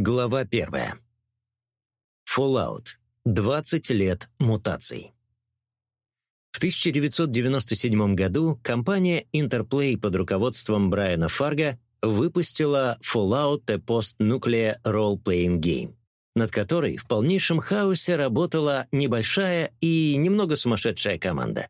Глава первая. Fallout. 20 лет мутаций. В 1997 году компания Interplay под руководством Брайана Фарга выпустила Fallout The Post-Nuclear Role-Playing Game, над которой в полнейшем хаосе работала небольшая и немного сумасшедшая команда.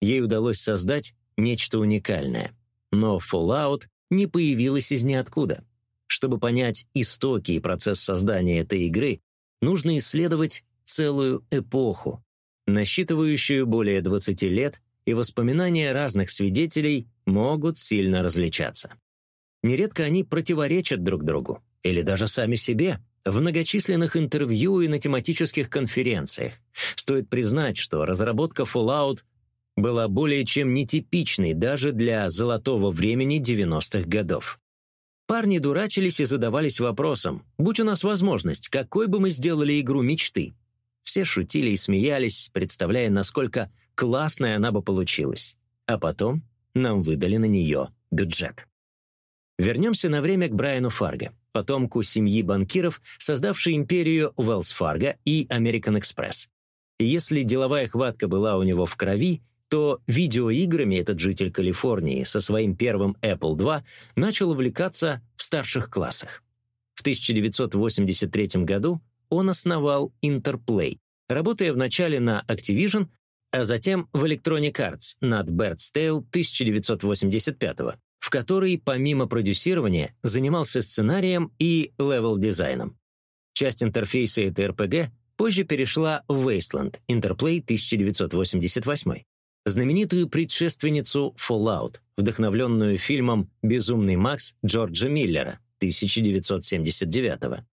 Ей удалось создать нечто уникальное. Но Fallout не появилась из ниоткуда. Чтобы понять истоки и процесс создания этой игры, нужно исследовать целую эпоху, насчитывающую более 20 лет, и воспоминания разных свидетелей могут сильно различаться. Нередко они противоречат друг другу, или даже сами себе, в многочисленных интервью и на тематических конференциях. Стоит признать, что разработка Fallout была более чем нетипичной даже для золотого времени 90-х годов. Парни дурачились и задавались вопросом, будь у нас возможность, какой бы мы сделали игру мечты? Все шутили и смеялись, представляя, насколько классная она бы получилась. А потом нам выдали на нее бюджет. Вернемся на время к Брайану Фарго, потомку семьи банкиров, создавшей империю Wells Fargo и American Express. Если деловая хватка была у него в крови, то видеоиграми этот житель Калифорнии со своим первым Apple II начал увлекаться в старших классах. В 1983 году он основал Interplay, работая вначале на Activision, а затем в Electronic Arts над Bard's Tale 1985 в которой помимо продюсирования занимался сценарием и левел-дизайном. Часть интерфейса этой RPG позже перешла в Wasteland, Interplay 1988 знаменитую предшественницу Fallout, вдохновленную фильмом «Безумный Макс» Джорджа Миллера 1979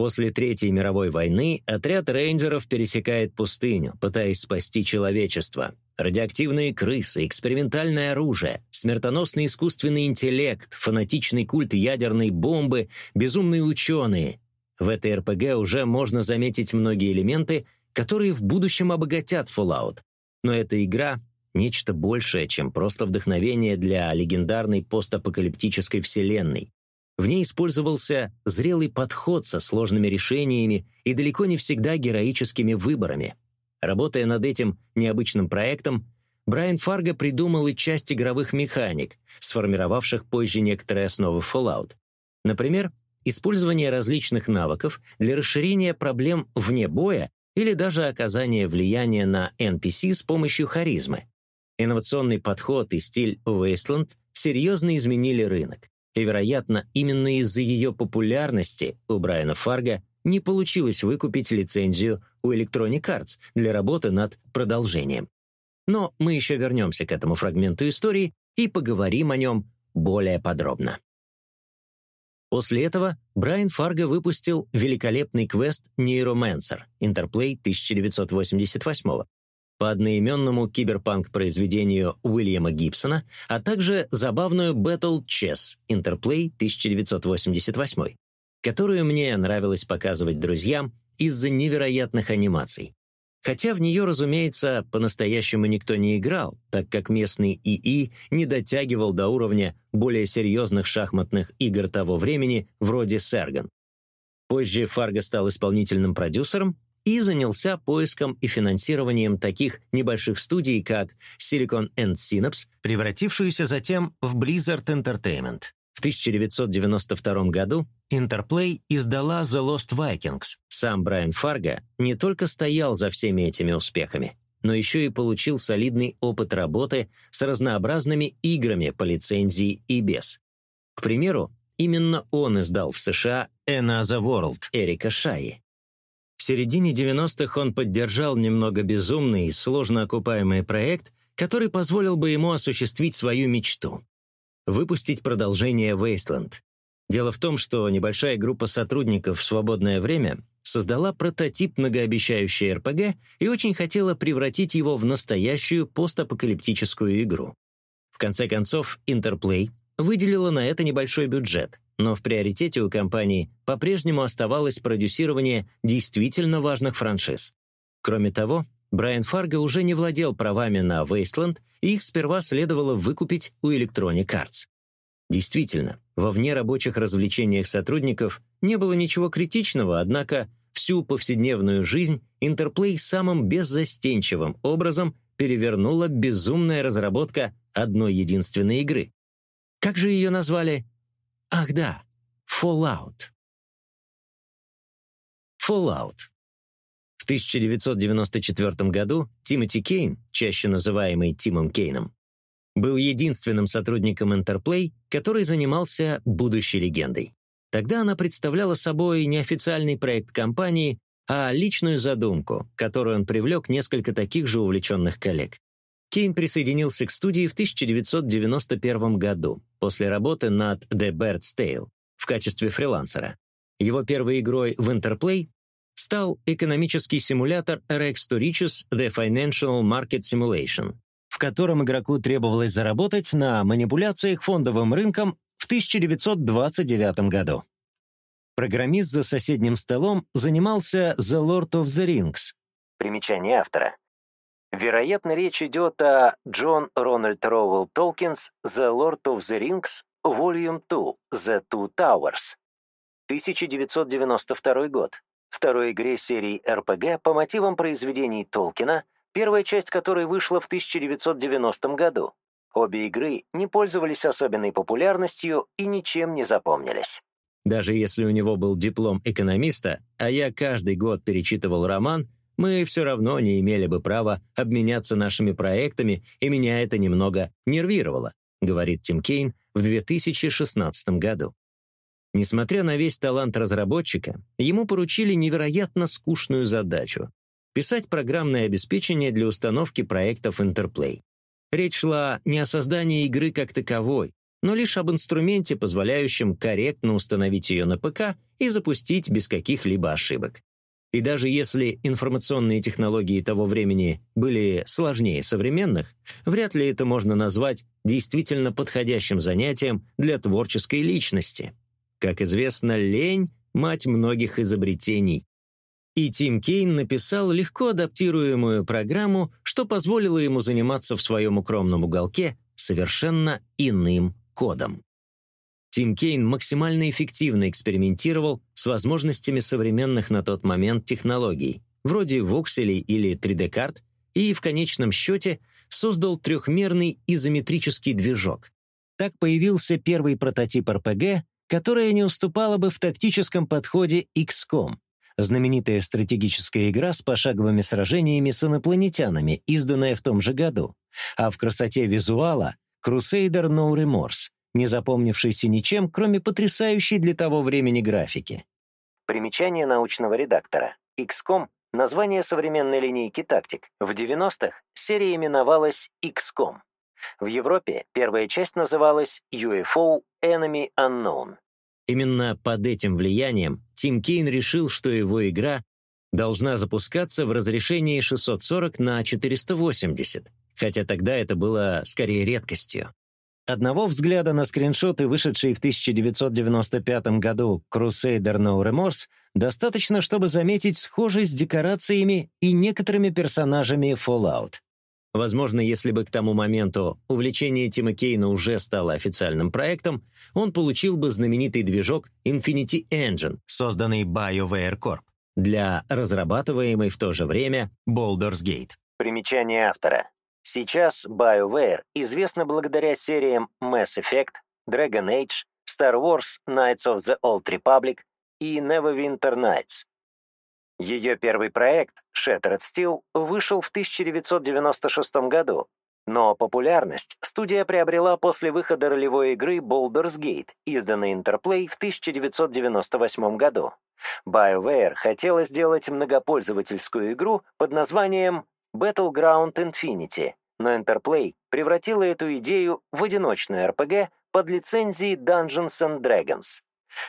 После Третьей мировой войны отряд рейнджеров пересекает пустыню, пытаясь спасти человечество. Радиоактивные крысы, экспериментальное оружие, смертоносный искусственный интеллект, фанатичный культ ядерной бомбы, безумные ученые. В этой РПГ уже можно заметить многие элементы, которые в будущем обогатят Fallout. Но эта игра Нечто большее, чем просто вдохновение для легендарной постапокалиптической вселенной. В ней использовался зрелый подход со сложными решениями и далеко не всегда героическими выборами. Работая над этим необычным проектом, Брайан Фарго придумал и часть игровых механик, сформировавших позже некоторые основы Fallout. Например, использование различных навыков для расширения проблем вне боя или даже оказания влияния на NPC с помощью харизмы. Инновационный подход и стиль Wasteland серьезно изменили рынок. И, вероятно, именно из-за ее популярности у Брайана Фарга не получилось выкупить лицензию у Electronic Arts для работы над продолжением. Но мы еще вернемся к этому фрагменту истории и поговорим о нем более подробно. После этого Брайан Фарго выпустил великолепный квест «Нейромансер» Интерплей 1988 по одноименному киберпанк-произведению Уильяма Гибсона, а также забавную Battle Chess Interplay 1988, которую мне нравилось показывать друзьям из-за невероятных анимаций. Хотя в нее, разумеется, по-настоящему никто не играл, так как местный ИИ не дотягивал до уровня более серьезных шахматных игр того времени, вроде Серган. Позже Фарго стал исполнительным продюсером, и занялся поиском и финансированием таких небольших студий, как Silicon and Synapse, превратившуюся затем в Blizzard Entertainment. В 1992 году Interplay издала The Lost Vikings. Сам Брайан Фарго не только стоял за всеми этими успехами, но еще и получил солидный опыт работы с разнообразными играми по лицензии и без. К примеру, именно он издал в США Another World Эрика Шаи, в середине 90-х он поддержал немного безумный и сложно окупаемый проект, который позволил бы ему осуществить свою мечту — выпустить продолжение Wasteland. Дело в том, что небольшая группа сотрудников в свободное время создала прототип многообещающей РПГ и очень хотела превратить его в настоящую постапокалиптическую игру. В конце концов, Interplay выделила на это небольшой бюджет, но в приоритете у компании по-прежнему оставалось продюсирование действительно важных франшиз. Кроме того, Брайан Фарго уже не владел правами на Wasteland, и их сперва следовало выкупить у Electronic Arts. Действительно, во внерабочих развлечениях сотрудников не было ничего критичного, однако всю повседневную жизнь Интерплей самым беззастенчивым образом перевернула безумная разработка одной единственной игры. Как же ее назвали? Ах да, Fallout. Fallout. В 1994 году Тимоти Кейн, чаще называемый Тимом Кейном, был единственным сотрудником Interplay, который занимался будущей легендой. Тогда она представляла собой не официальный проект компании, а личную задумку, которую он привлек несколько таких же увлеченных коллег. Кейн присоединился к студии в 1991 году после работы над The Bird's Tale в качестве фрилансера. Его первой игрой в Interplay стал экономический симулятор RX to Riches The Financial Market Simulation, в котором игроку требовалось заработать на манипуляциях фондовым рынком в 1929 году. Программист за соседним столом занимался The Lord of the Rings. Примечание автора. Вероятно, речь идет о Джон Рональд Роуэлл Толкинс «The Lord of the Rings, Volume 2, The Two Towers», 1992 год, второй игре серии RPG по мотивам произведений Толкина, первая часть которой вышла в 1990 году. Обе игры не пользовались особенной популярностью и ничем не запомнились. Даже если у него был диплом экономиста, а я каждый год перечитывал роман, мы все равно не имели бы права обменяться нашими проектами, и меня это немного нервировало, говорит Тим Кейн в 2016 году. Несмотря на весь талант разработчика, ему поручили невероятно скучную задачу — писать программное обеспечение для установки проектов Interplay. Речь шла не о создании игры как таковой, но лишь об инструменте, позволяющем корректно установить ее на ПК и запустить без каких-либо ошибок. И даже если информационные технологии того времени были сложнее современных, вряд ли это можно назвать действительно подходящим занятием для творческой личности. Как известно, лень — мать многих изобретений. И Тим Кейн написал легко адаптируемую программу, что позволило ему заниматься в своем укромном уголке совершенно иным кодом. Тим Кейн максимально эффективно экспериментировал с возможностями современных на тот момент технологий, вроде вокселей или 3D-карт, и в конечном счете создал трехмерный изометрический движок. Так появился первый прототип RPG, которая не уступала бы в тактическом подходе XCOM, знаменитая стратегическая игра с пошаговыми сражениями с инопланетянами, изданная в том же году, а в красоте визуала — Crusader No Remorse, не запомнившийся ничем, кроме потрясающей для того времени графики. Примечание научного редактора. XCOM — название современной линейки тактик. В 90-х серия именовалась XCOM. В Европе первая часть называлась UFO Enemy Unknown. Именно под этим влиянием Тим Кейн решил, что его игра должна запускаться в разрешении 640 на 480, хотя тогда это было скорее редкостью. Одного взгляда на скриншоты, вышедшие в 1995 году Crusader No Remorse, достаточно, чтобы заметить схожесть с декорациями и некоторыми персонажами Fallout. Возможно, если бы к тому моменту увлечение Тима Кейна уже стало официальным проектом, он получил бы знаменитый движок Infinity Engine, созданный BioWare Corp, для разрабатываемой в то же время Baldur's Gate. Примечание автора. Сейчас BioWare известна благодаря сериям Mass Effect, Dragon Age, Star Wars Knights of the Old Republic и Neverwinter Nights, ее первый проект, Shattered Steel, вышел в 1996 году, но популярность студия приобрела после выхода ролевой игры Baldur's Gate, изданной Interplay в 1998 году. BioWare хотела сделать многопользовательскую игру под названием Battleground Infinity, но Interplay превратила эту идею в одиночную RPG под лицензией Dungeons and Dragons.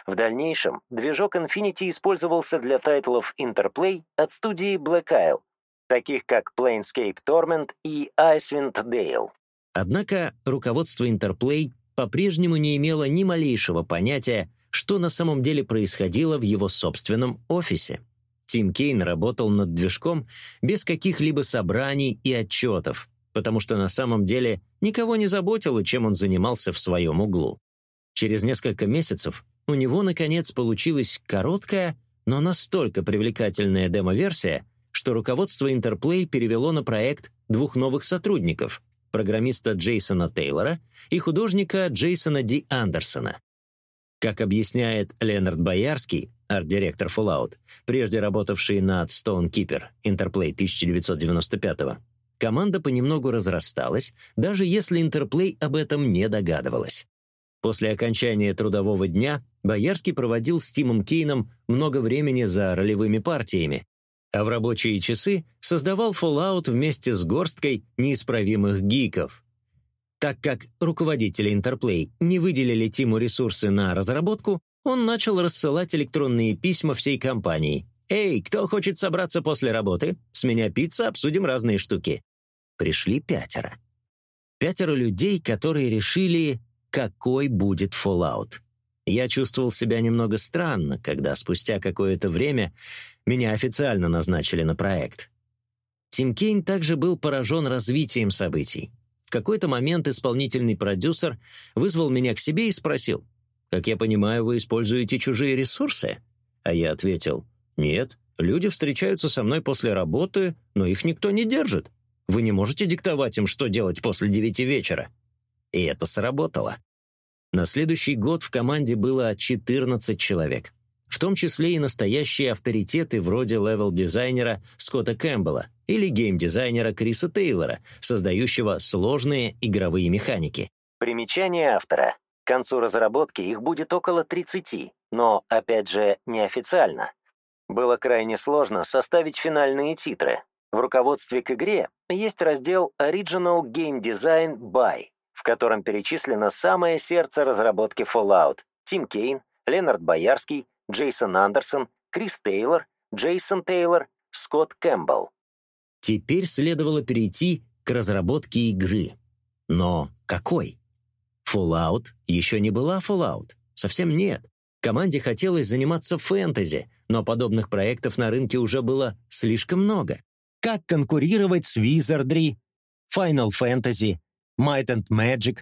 В дальнейшем движок Infinity использовался для тайтлов Interplay от студии Black Isle, таких как Planescape Torment и Icewind Dale. Однако руководство Interplay по-прежнему не имело ни малейшего понятия, что на самом деле происходило в его собственном офисе. Тим Кейн работал над движком без каких-либо собраний и отчетов, потому что на самом деле никого не заботило, чем он занимался в своем углу. Через несколько месяцев у него, наконец, получилась короткая, но настолько привлекательная демо-версия, что руководство Interplay перевело на проект двух новых сотрудников — программиста Джейсона Тейлора и художника Джейсона Ди Андерсона. Как объясняет Ленард Боярский, арт-директор Fallout, прежде работавший над Stonekeeper, Interplay 1995 команда понемногу разрасталась, даже если Интерплей об этом не догадывалась. После окончания трудового дня Боярский проводил с Тимом Кейном много времени за ролевыми партиями, а в рабочие часы создавал Fallout вместе с горсткой неисправимых гиков. Так как руководители Интерплей не выделили Тиму ресурсы на разработку, он начал рассылать электронные письма всей компании. «Эй, кто хочет собраться после работы? С меня пицца, обсудим разные штуки». Пришли пятеро. Пятеро людей, которые решили, какой будет Fallout. Я чувствовал себя немного странно, когда спустя какое-то время меня официально назначили на проект. Тим Кейн также был поражен развитием событий. В какой-то момент исполнительный продюсер вызвал меня к себе и спросил, «Как я понимаю, вы используете чужие ресурсы?» А я ответил, «Нет, люди встречаются со мной после работы, но их никто не держит. Вы не можете диктовать им, что делать после девяти вечера». И это сработало. На следующий год в команде было 14 человек, в том числе и настоящие авторитеты вроде левел-дизайнера Скотта Кэмпбелла или гейм-дизайнера Криса Тейлора, создающего сложные игровые механики. Примечание автора. Концу разработки их будет около 30, но, опять же, неофициально. Было крайне сложно составить финальные титры. В руководстве к игре есть раздел Original Game Design By, в котором перечислено самое сердце разработки Fallout — Тим Кейн, Ленард Боярский, Джейсон Андерсон, Крис Тейлор, Джейсон Тейлор, Скотт Кэмпбелл. Теперь следовало перейти к разработке игры. Но какой? Fallout еще не была Fallout. Совсем нет. Команде хотелось заниматься фэнтези, но подобных проектов на рынке уже было слишком много. Как конкурировать с Wizardry, Final Fantasy, Might and Magic,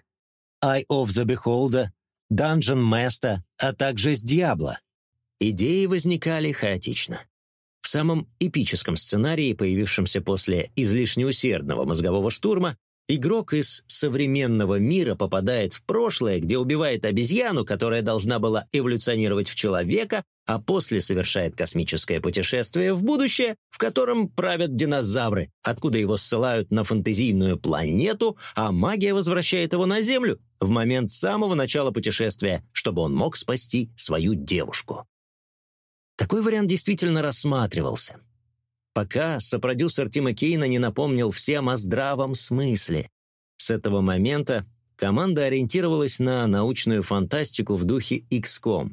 Eye of the Beholder, Dungeon Master, а также с Diablo. Идеи возникали хаотично. В самом эпическом сценарии, появившемся после излишне усердного мозгового штурма, Игрок из современного мира попадает в прошлое, где убивает обезьяну, которая должна была эволюционировать в человека, а после совершает космическое путешествие в будущее, в котором правят динозавры, откуда его ссылают на фантазийную планету, а магия возвращает его на Землю в момент самого начала путешествия, чтобы он мог спасти свою девушку. Такой вариант действительно рассматривался пока сопродюсер Тима Кейна не напомнил всем о здравом смысле. С этого момента команда ориентировалась на научную фантастику в духе XCOM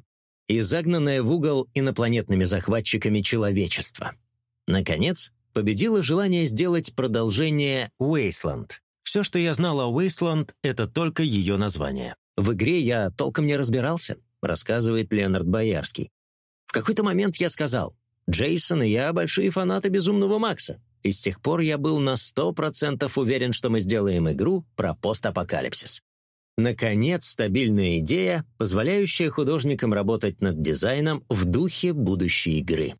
и загнанное в угол инопланетными захватчиками человечества. Наконец, победило желание сделать продолжение Wasteland. Все, что я знал о Wasteland, это только ее название. В игре я толком не разбирался, рассказывает Леонард Боярский. В какой-то момент я сказал, Джейсон и я большие фанаты «Безумного Макса», и с тех пор я был на сто процентов уверен, что мы сделаем игру про постапокалипсис. Наконец, стабильная идея, позволяющая художникам работать над дизайном в духе будущей игры.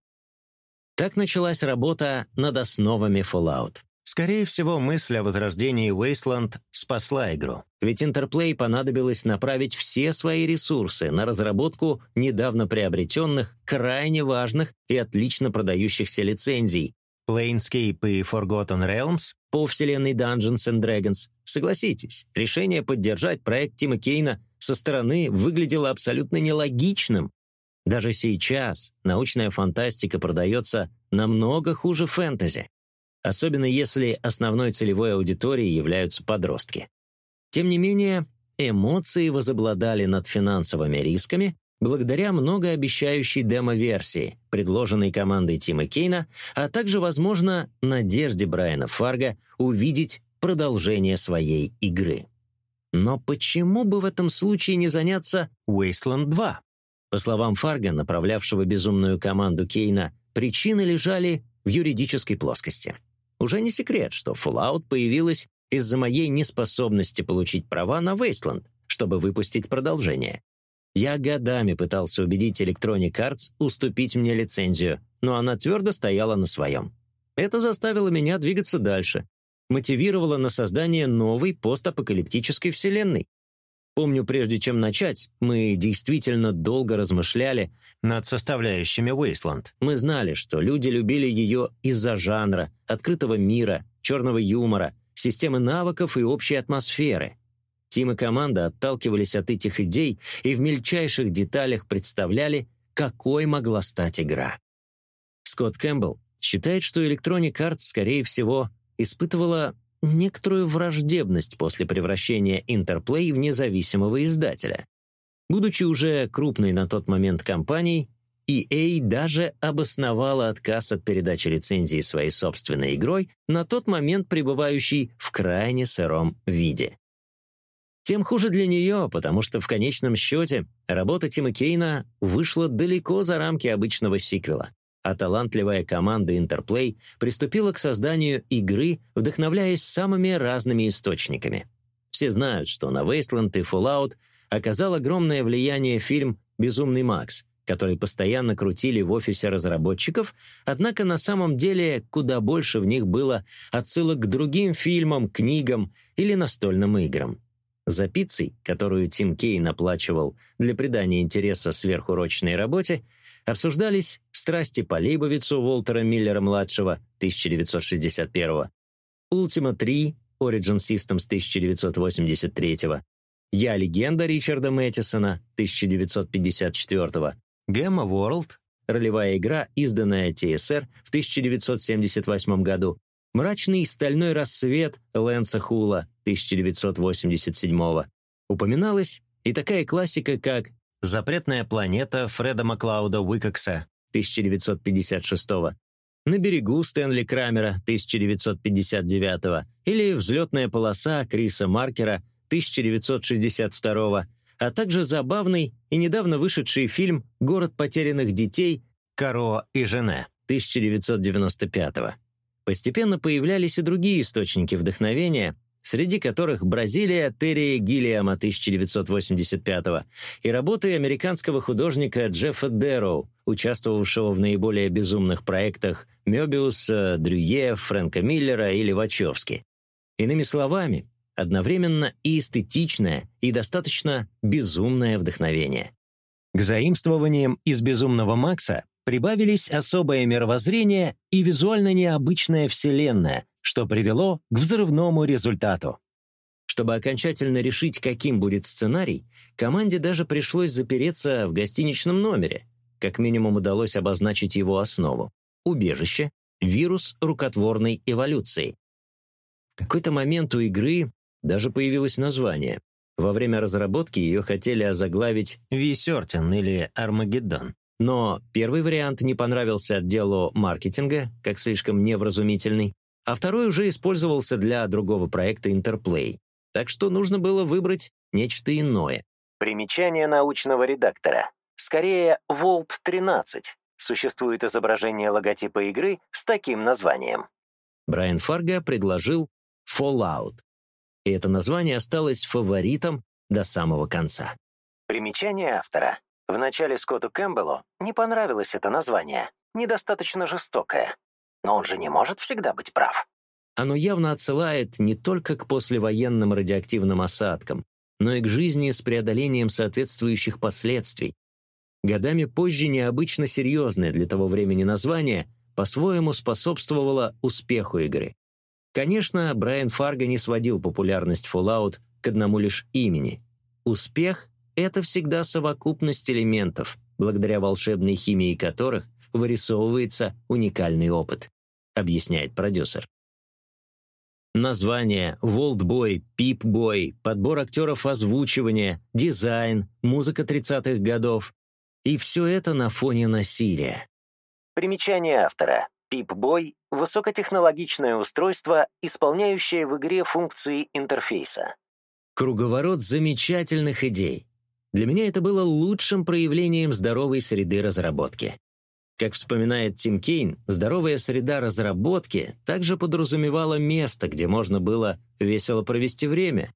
Так началась работа над основами Fallout. Скорее всего, мысль о возрождении Wasteland спасла игру. Ведь Interplay понадобилось направить все свои ресурсы на разработку недавно приобретенных, крайне важных и отлично продающихся лицензий Planescape и Forgotten Realms по вселенной Dungeons and Dragons. Согласитесь, решение поддержать проект Тима Кейна со стороны выглядело абсолютно нелогичным. Даже сейчас научная фантастика продается намного хуже фэнтези особенно если основной целевой аудиторией являются подростки. Тем не менее, эмоции возобладали над финансовыми рисками благодаря многообещающей демо-версии, предложенной командой Тима Кейна, а также, возможно, надежде Брайана Фарга увидеть продолжение своей игры. Но почему бы в этом случае не заняться Wasteland 2? По словам Фарга, направлявшего безумную команду Кейна, причины лежали в юридической плоскости. Уже не секрет, что Fallout появилась из-за моей неспособности получить права на Wasteland, чтобы выпустить продолжение. Я годами пытался убедить Electronic Arts уступить мне лицензию, но она твердо стояла на своем. Это заставило меня двигаться дальше, мотивировало на создание новой постапокалиптической вселенной. Помню, прежде чем начать, мы действительно долго размышляли над составляющими Wasteland. Мы знали, что люди любили ее из-за жанра, открытого мира, черного юмора, системы навыков и общей атмосферы. Тим и команда отталкивались от этих идей и в мельчайших деталях представляли, какой могла стать игра. Скотт Кэмпбелл считает, что Electronic Arts, скорее всего, испытывала некоторую враждебность после превращения Interplay в независимого издателя. Будучи уже крупной на тот момент компанией, EA даже обосновала отказ от передачи лицензии своей собственной игрой, на тот момент пребывающей в крайне сыром виде. Тем хуже для нее, потому что в конечном счете работа Тима Кейна вышла далеко за рамки обычного сиквела, а талантливая команда Interplay приступила к созданию игры, вдохновляясь самыми разными источниками. Все знают, что на Wasteland и Fallout оказал огромное влияние фильм «Безумный Макс», который постоянно крутили в офисе разработчиков, однако на самом деле куда больше в них было отсылок к другим фильмам, книгам или настольным играм. За пиццей, которую Тим Кейн оплачивал для придания интереса сверхурочной работе, обсуждались «Страсти по Лейбовицу» Уолтера Миллера-младшего 1961 «Ultima 3» Origin Systems 1983 «Я легенда» Ричарда Мэттисона 1954 «Gamma World» ролевая игра, изданная ТСР в 1978 году, «Мрачный стальной рассвет» Лэнса Хула 1987 упоминалась и такая классика, как «Запретная планета» Фреда Маклауда Уикокса 1956 «На берегу» Стэнли Крамера 1959 или «Взлетная полоса» Криса Маркера 1962 а также забавный и недавно вышедший фильм «Город потерянных детей» «Каро и Жене» 1995 Постепенно появлялись и другие источники вдохновения, среди которых Бразилия Терри Гиллиама 1985 и работы американского художника Джеффа Дэроу, участвовавшего в наиболее безумных проектах Мёбиуса, Дрюе, Фрэнка Миллера или Вачовски. Иными словами, одновременно и эстетичное, и достаточно безумное вдохновение. К заимствованиям из «Безумного Макса» прибавились особое мировоззрение и визуально необычная вселенная, что привело к взрывному результату. Чтобы окончательно решить, каким будет сценарий, команде даже пришлось запереться в гостиничном номере. Как минимум удалось обозначить его основу — убежище, вирус рукотворной эволюции. В какой-то момент у игры даже появилось название. Во время разработки ее хотели озаглавить «Висертин» или «Армагеддон». Но первый вариант не понравился отделу маркетинга, как слишком невразумительный, а второй уже использовался для другого проекта Interplay. Так что нужно было выбрать нечто иное. Примечание научного редактора. Скорее, Volt 13. Существует изображение логотипа игры с таким названием. Брайан Фарго предложил Fallout. И это название осталось фаворитом до самого конца. Примечание автора. Вначале Скотту Кэмпбеллу не понравилось это название, недостаточно жестокое. Но он же не может всегда быть прав. Оно явно отсылает не только к послевоенным радиоактивным осадкам, но и к жизни с преодолением соответствующих последствий. Годами позже необычно серьезное для того времени название по-своему способствовало успеху игры. Конечно, Брайан Фарго не сводил популярность Fallout к одному лишь имени. Успех это всегда совокупность элементов, благодаря волшебной химии которых вырисовывается уникальный опыт, объясняет продюсер. Название, Волтбой, Пип-бой, подбор актеров озвучивания, дизайн, музыка 30-х годов. И все это на фоне насилия. Примечание автора. Пип-бой — высокотехнологичное устройство, исполняющее в игре функции интерфейса. Круговорот замечательных идей. Для меня это было лучшим проявлением здоровой среды разработки. Как вспоминает Тим Кейн, здоровая среда разработки также подразумевала место, где можно было весело провести время.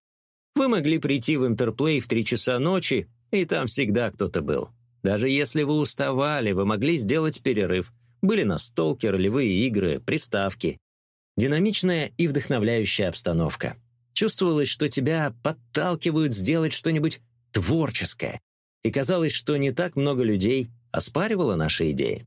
Вы могли прийти в Интерплей в три часа ночи, и там всегда кто-то был. Даже если вы уставали, вы могли сделать перерыв. Были настолки, ролевые игры, приставки. Динамичная и вдохновляющая обстановка. Чувствовалось, что тебя подталкивают сделать что-нибудь творческое. И казалось, что не так много людей оспаривало наши идеи.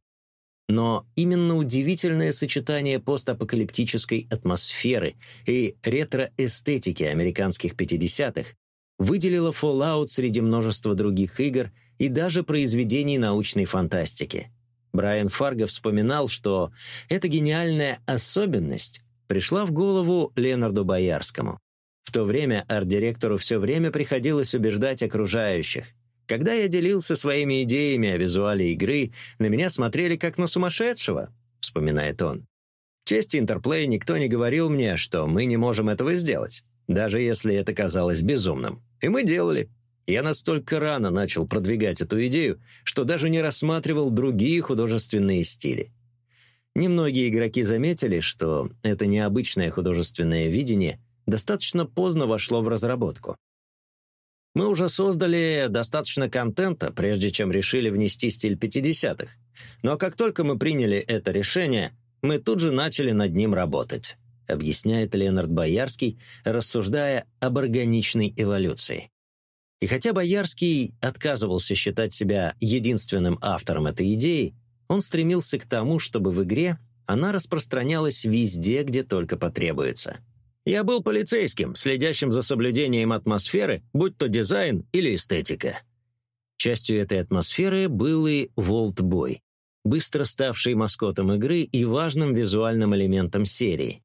Но именно удивительное сочетание постапокалиптической атмосферы и ретроэстетики американских 50-х выделило Fallout среди множества других игр и даже произведений научной фантастики. Брайан Фарго вспоминал, что эта гениальная особенность пришла в голову Ленарду Боярскому. В то время арт-директору все время приходилось убеждать окружающих. Когда я делился своими идеями о визуале игры, на меня смотрели как на сумасшедшего, вспоминает он. В чести Интерплей никто не говорил мне, что мы не можем этого сделать, даже если это казалось безумным. И мы делали. Я настолько рано начал продвигать эту идею, что даже не рассматривал другие художественные стили. Немногие игроки заметили, что это необычное художественное видение достаточно поздно вошло в разработку. Мы уже создали достаточно контента, прежде чем решили внести стиль 50-х. Но как только мы приняли это решение, мы тут же начали над ним работать, объясняет Ленард Боярский, рассуждая об органичной эволюции. И хотя Боярский отказывался считать себя единственным автором этой идеи, он стремился к тому, чтобы в игре она распространялась везде, где только потребуется. Я был полицейским, следящим за соблюдением атмосферы, будь то дизайн или эстетика. Частью этой атмосферы был и Волтбой, быстро ставший маскотом игры и важным визуальным элементом серии.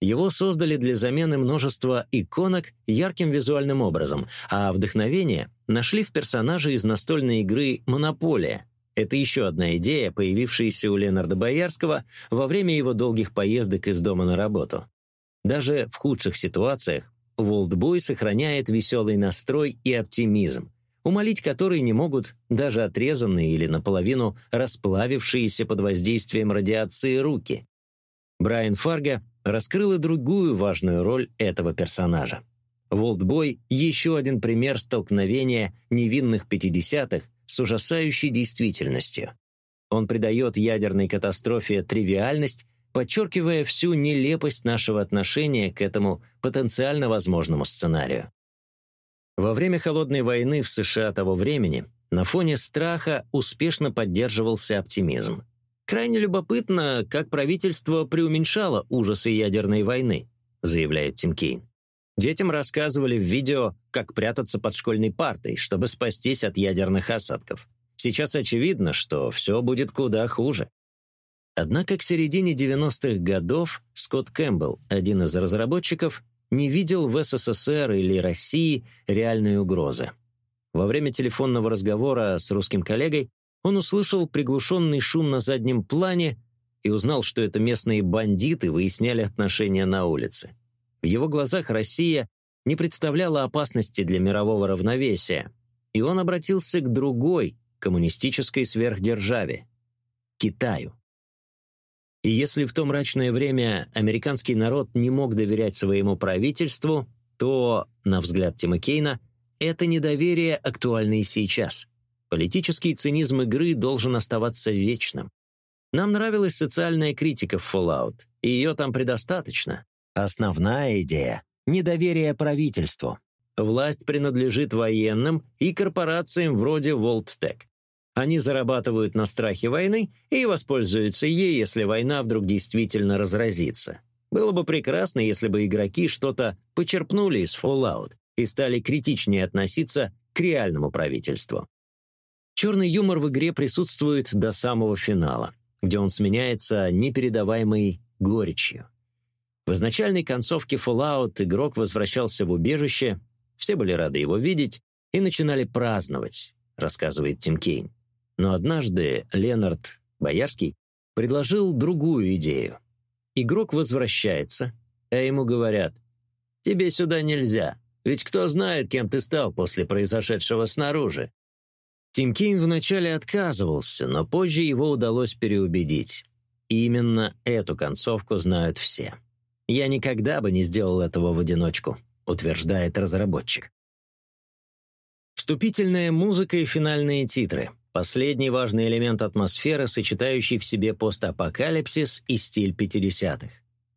Его создали для замены множества иконок ярким визуальным образом, а вдохновение нашли в персонаже из настольной игры «Монополия». Это еще одна идея, появившаяся у Ленарда Боярского во время его долгих поездок из дома на работу. Даже в худших ситуациях Волтбой сохраняет веселый настрой и оптимизм, умолить который не могут даже отрезанные или наполовину расплавившиеся под воздействием радиации руки. Брайан Фарго раскрыл и другую важную роль этого персонажа. Волтбой — еще один пример столкновения невинных 50-х с ужасающей действительностью. Он придает ядерной катастрофе тривиальность, подчеркивая всю нелепость нашего отношения к этому потенциально возможному сценарию. Во время Холодной войны в США того времени на фоне страха успешно поддерживался оптимизм. Крайне любопытно, как правительство преуменьшало ужасы ядерной войны, заявляет Тим Кейн. Детям рассказывали в видео, как прятаться под школьной партой, чтобы спастись от ядерных осадков. Сейчас очевидно, что все будет куда хуже. Однако к середине 90-х годов Скотт Кэмпбелл, один из разработчиков, не видел в СССР или России реальной угрозы. Во время телефонного разговора с русским коллегой он услышал приглушенный шум на заднем плане и узнал, что это местные бандиты выясняли отношения на улице. В его глазах Россия не представляла опасности для мирового равновесия, и он обратился к другой, коммунистической сверхдержаве – Китаю. И если в то мрачное время американский народ не мог доверять своему правительству, то, на взгляд Тима Кейна, это недоверие актуально и сейчас – Политический цинизм игры должен оставаться вечным. Нам нравилась социальная критика в Fallout, и ее там предостаточно. Основная идея — недоверие правительству. Власть принадлежит военным и корпорациям вроде Волттек. Они зарабатывают на страхе войны и воспользуются ей, если война вдруг действительно разразится. Было бы прекрасно, если бы игроки что-то почерпнули из Fallout и стали критичнее относиться к реальному правительству. Черный юмор в игре присутствует до самого финала, где он сменяется непередаваемой горечью. В изначальной концовке Fallout игрок возвращался в убежище, все были рады его видеть и начинали праздновать, рассказывает Тим Кейн. Но однажды Ленард Боярский предложил другую идею. Игрок возвращается, а ему говорят, «Тебе сюда нельзя, ведь кто знает, кем ты стал после произошедшего снаружи. Тим Кейн вначале отказывался, но позже его удалось переубедить. Именно эту концовку знают все. Я никогда бы не сделал этого в одиночку. утверждает разработчик. Вступительная музыка и финальные титры — последний важный элемент атмосферы, сочетающий в себе постапокалипсис и стиль 50-х.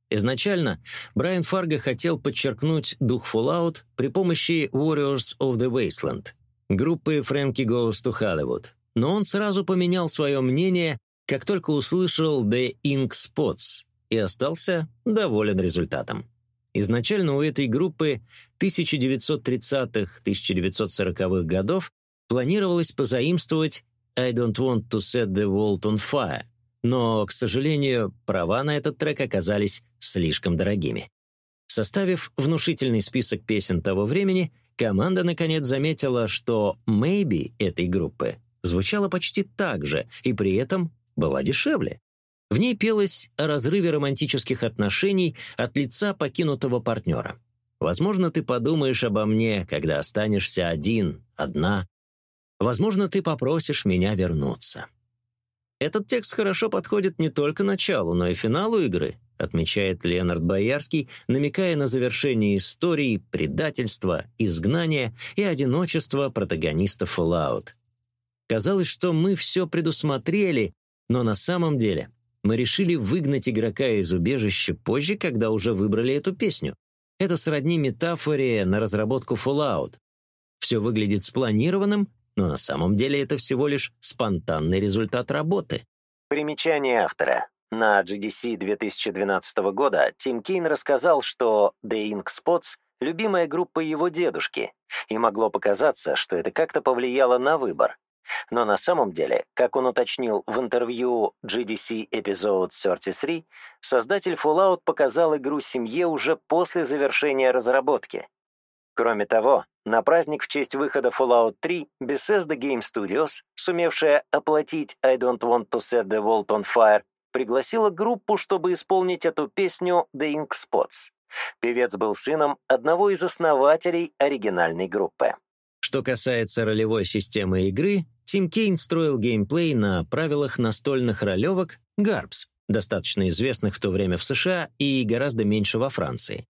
Изначально Брайан Фарго хотел подчеркнуть дух Fallout при помощи Warriors of the Wasteland, группы Frankie Goes to Hollywood, но он сразу поменял свое мнение, как только услышал The Ink Spots и остался доволен результатом. Изначально у этой группы 1930-1940-х годов планировалось позаимствовать «I don't want to set the world on fire», но, к сожалению, права на этот трек оказались слишком дорогими. Составив внушительный список песен того времени, команда наконец заметила, что «Maybe» этой группы звучала почти так же и при этом была дешевле. В ней пелось о разрыве романтических отношений от лица покинутого партнера. Возможно, ты подумаешь обо мне, когда останешься один, одна. Возможно, ты попросишь меня вернуться. Этот текст хорошо подходит не только началу, но и финалу игры, отмечает Леонард Боярский, намекая на завершение истории, предательства, изгнания и одиночества протагониста Fallout. Казалось, что мы все предусмотрели, но на самом деле мы решили выгнать игрока из убежища позже, когда уже выбрали эту песню. Это сродни метафоре на разработку Fallout. Все выглядит спланированным, но на самом деле это всего лишь спонтанный результат работы. Примечание автора. На GDC 2012 года Тим Кейн рассказал, что The Ink Spots — любимая группа его дедушки, и могло показаться, что это как-то повлияло на выбор. Но на самом деле, как он уточнил в интервью GDC Episode 33, создатель Fallout показал игру семье уже после завершения разработки. Кроме того, на праздник в честь выхода Fallout 3 Bethesda Game Studios, сумевшая оплатить I Don't Want to Set the World on Fire, пригласила группу, чтобы исполнить эту песню The Ink Spots. Певец был сыном одного из основателей оригинальной группы. Что касается ролевой системы игры, Тим Кейн строил геймплей на правилах настольных ролевок GARPS, достаточно известных в то время в США и гораздо меньше во Франции.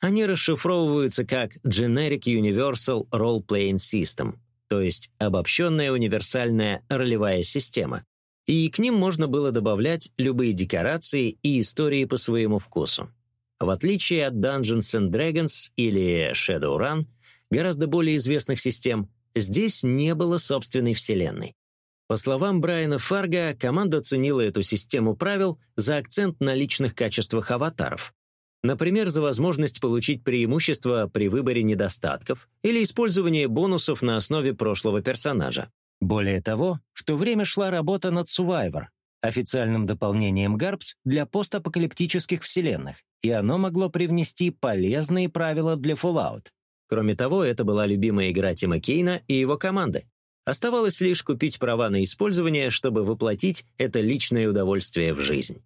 Они расшифровываются как Generic Universal Role Playing System, то есть обобщенная универсальная ролевая система. И к ним можно было добавлять любые декорации и истории по своему вкусу. В отличие от Dungeons and Dragons или Shadowrun, гораздо более известных систем, здесь не было собственной вселенной. По словам Брайана Фарга, команда оценила эту систему правил за акцент на личных качествах аватаров. Например, за возможность получить преимущество при выборе недостатков или использование бонусов на основе прошлого персонажа. Более того, в то время шла работа над Survivor, официальным дополнением GARPS для постапокалиптических вселенных, и оно могло привнести полезные правила для Fallout. Кроме того, это была любимая игра Тима Кейна и его команды. Оставалось лишь купить права на использование, чтобы воплотить это личное удовольствие в жизнь.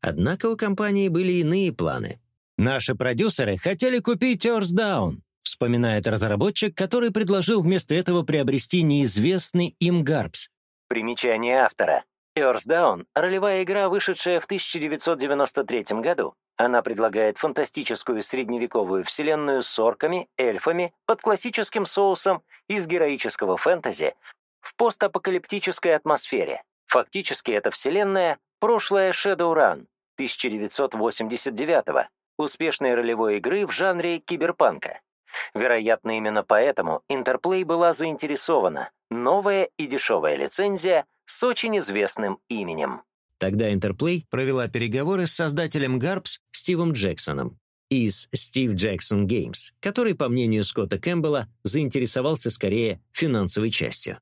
Однако у компании были иные планы. «Наши продюсеры хотели купить Down», вспоминает разработчик, который предложил вместо этого приобрести неизвестный им Гарпс. Примечание автора. Earthdown — ролевая игра, вышедшая в 1993 году. Она предлагает фантастическую средневековую вселенную с орками, эльфами, под классическим соусом из героического фэнтези в постапокалиптической атмосфере. Фактически эта вселенная — прошлое Shadowrun 1989 успешной ролевой игры в жанре киберпанка. Вероятно, именно поэтому Интерплей была заинтересована. Новая и дешевая лицензия с очень известным именем. Тогда Интерплей провела переговоры с создателем Гарпс Стивом Джексоном из Steve Jackson Games, который, по мнению Скотта Кэмпбелла, заинтересовался скорее финансовой частью.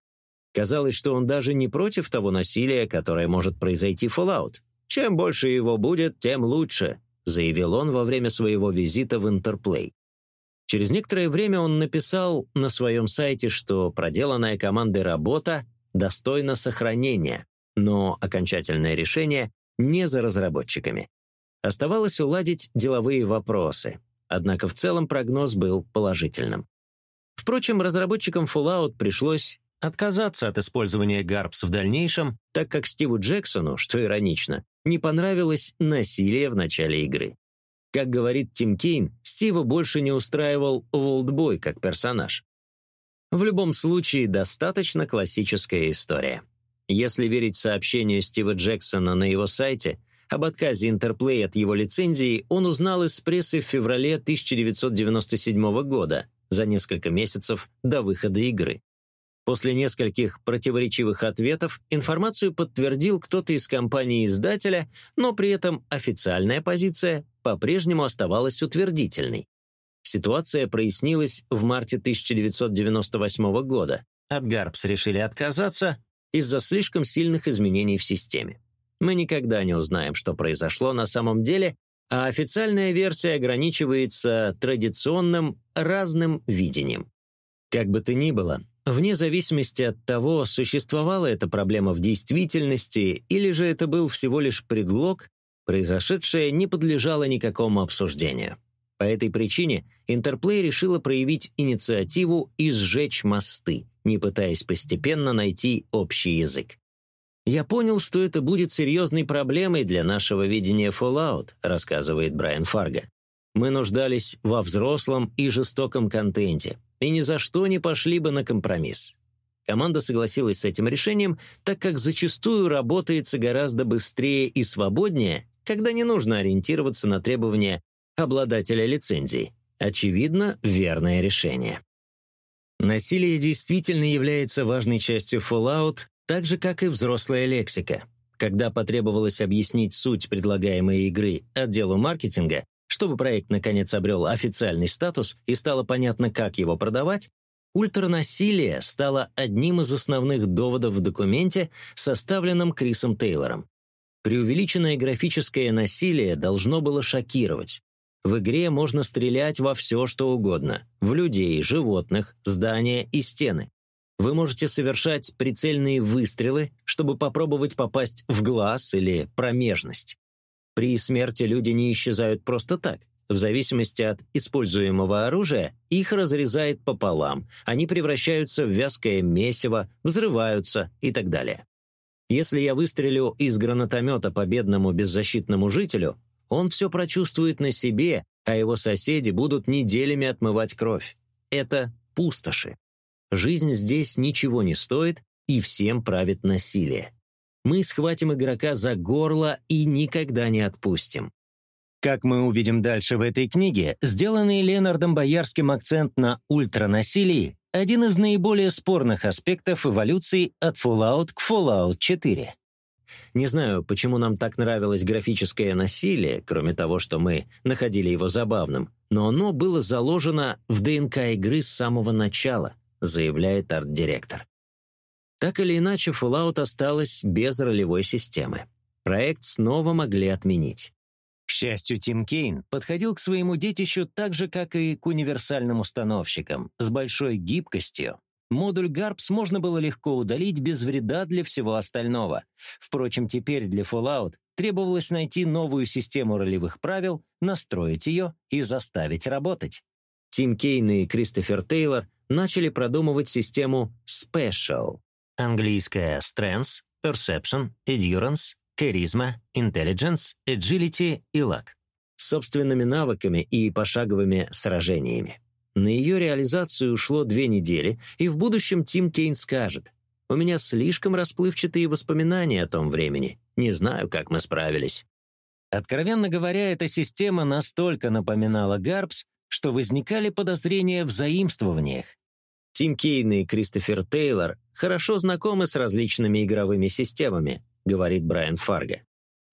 Казалось, что он даже не против того насилия, которое может произойти в Fallout. «Чем больше его будет, тем лучше», заявил он во время своего визита в Интерплей. Через некоторое время он написал на своем сайте, что проделанная командой работа достойна сохранения, но окончательное решение не за разработчиками. Оставалось уладить деловые вопросы, однако в целом прогноз был положительным. Впрочем, разработчикам Fallout пришлось отказаться от использования GARPS в дальнейшем, так как Стиву Джексону, что иронично, не понравилось насилие в начале игры. Как говорит Тим Кейн, Стива больше не устраивал Волдбой как персонаж. В любом случае, достаточно классическая история. Если верить сообщению Стива Джексона на его сайте, об отказе Интерплей от его лицензии он узнал из прессы в феврале 1997 года, за несколько месяцев до выхода игры. После нескольких противоречивых ответов информацию подтвердил кто-то из компании-издателя, но при этом официальная позиция по-прежнему оставалась утвердительной. Ситуация прояснилась в марте 1998 года. От Гарпс решили отказаться из-за слишком сильных изменений в системе. Мы никогда не узнаем, что произошло на самом деле, а официальная версия ограничивается традиционным разным видением. Как бы то ни было, Вне зависимости от того, существовала эта проблема в действительности или же это был всего лишь предлог, произошедшее не подлежало никакому обсуждению. По этой причине Интерплей решила проявить инициативу и сжечь мосты, не пытаясь постепенно найти общий язык. «Я понял, что это будет серьезной проблемой для нашего видения Fallout», рассказывает Брайан Фарго. «Мы нуждались во взрослом и жестоком контенте, и ни за что не пошли бы на компромисс. Команда согласилась с этим решением, так как зачастую работается гораздо быстрее и свободнее, когда не нужно ориентироваться на требования обладателя лицензии. Очевидно, верное решение. Насилие действительно является важной частью Fallout, так же, как и взрослая лексика. Когда потребовалось объяснить суть предлагаемой игры отделу маркетинга, чтобы проект наконец обрел официальный статус и стало понятно, как его продавать, ультранасилие стало одним из основных доводов в документе, составленном Крисом Тейлором. Преувеличенное графическое насилие должно было шокировать. В игре можно стрелять во все, что угодно – в людей, животных, здания и стены. Вы можете совершать прицельные выстрелы, чтобы попробовать попасть в глаз или промежность. При смерти люди не исчезают просто так. В зависимости от используемого оружия их разрезает пополам, они превращаются в вязкое месиво, взрываются и так далее. Если я выстрелю из гранатомета по бедному беззащитному жителю, он все прочувствует на себе, а его соседи будут неделями отмывать кровь. Это пустоши. Жизнь здесь ничего не стоит, и всем правит насилие мы схватим игрока за горло и никогда не отпустим. Как мы увидим дальше в этой книге, сделанный Ленардом Боярским акцент на ультранасилии – один из наиболее спорных аспектов эволюции от Fallout к Fallout 4. Не знаю, почему нам так нравилось графическое насилие, кроме того, что мы находили его забавным, но оно было заложено в ДНК игры с самого начала, заявляет арт-директор. Так или иначе, Fallout осталась без ролевой системы. Проект снова могли отменить. К счастью, Тим Кейн подходил к своему детищу так же, как и к универсальным установщикам, с большой гибкостью. Модуль GARPS можно было легко удалить без вреда для всего остального. Впрочем, теперь для Fallout требовалось найти новую систему ролевых правил, настроить ее и заставить работать. Тим Кейн и Кристофер Тейлор начали продумывать систему Special, Английская Strength, Perception, Endurance, Charisma, Intelligence, Agility и Luck. Собственными навыками и пошаговыми сражениями. На ее реализацию ушло две недели, и в будущем Тим Кейн скажет, «У меня слишком расплывчатые воспоминания о том времени. Не знаю, как мы справились». Откровенно говоря, эта система настолько напоминала Гарпс, что возникали подозрения в заимствованиях. Тим Кейн и Кристофер Тейлор хорошо знакомы с различными игровыми системами, говорит Брайан Фарго.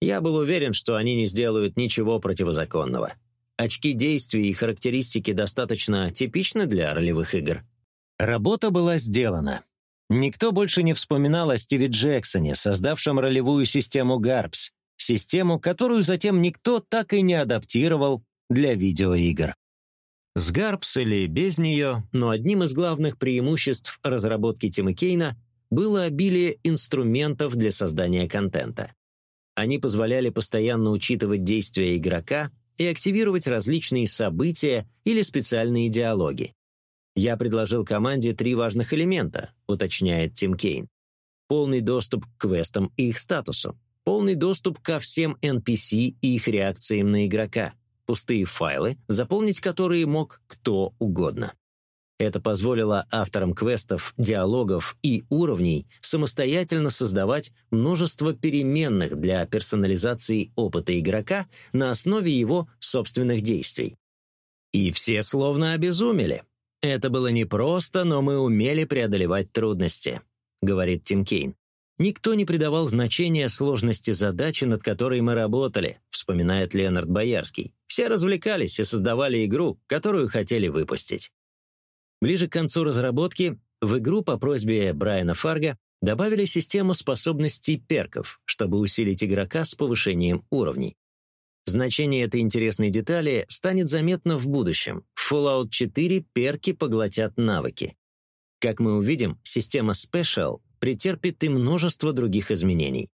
Я был уверен, что они не сделают ничего противозаконного. Очки действий и характеристики достаточно типичны для ролевых игр. Работа была сделана. Никто больше не вспоминал о Стиве Джексоне, создавшем ролевую систему GARPS, систему, которую затем никто так и не адаптировал для видеоигр. С Гарпс или без нее, но одним из главных преимуществ разработки Тима Кейна было обилие инструментов для создания контента. Они позволяли постоянно учитывать действия игрока и активировать различные события или специальные диалоги. «Я предложил команде три важных элемента», уточняет Тим Кейн. Полный доступ к квестам и их статусу, полный доступ ко всем NPC и их реакциям на игрока, пустые файлы, заполнить которые мог кто угодно. Это позволило авторам квестов, диалогов и уровней самостоятельно создавать множество переменных для персонализации опыта игрока на основе его собственных действий. И все словно обезумели. Это было непросто, но мы умели преодолевать трудности, говорит Тим Кейн. Никто не придавал значения сложности задачи, над которой мы работали, вспоминает Леонард Боярский. Все развлекались и создавали игру, которую хотели выпустить. Ближе к концу разработки в игру по просьбе Брайана Фарга добавили систему способностей перков, чтобы усилить игрока с повышением уровней. Значение этой интересной детали станет заметно в будущем. В Fallout 4 перки поглотят навыки. Как мы увидим, система Special претерпит и множество других изменений.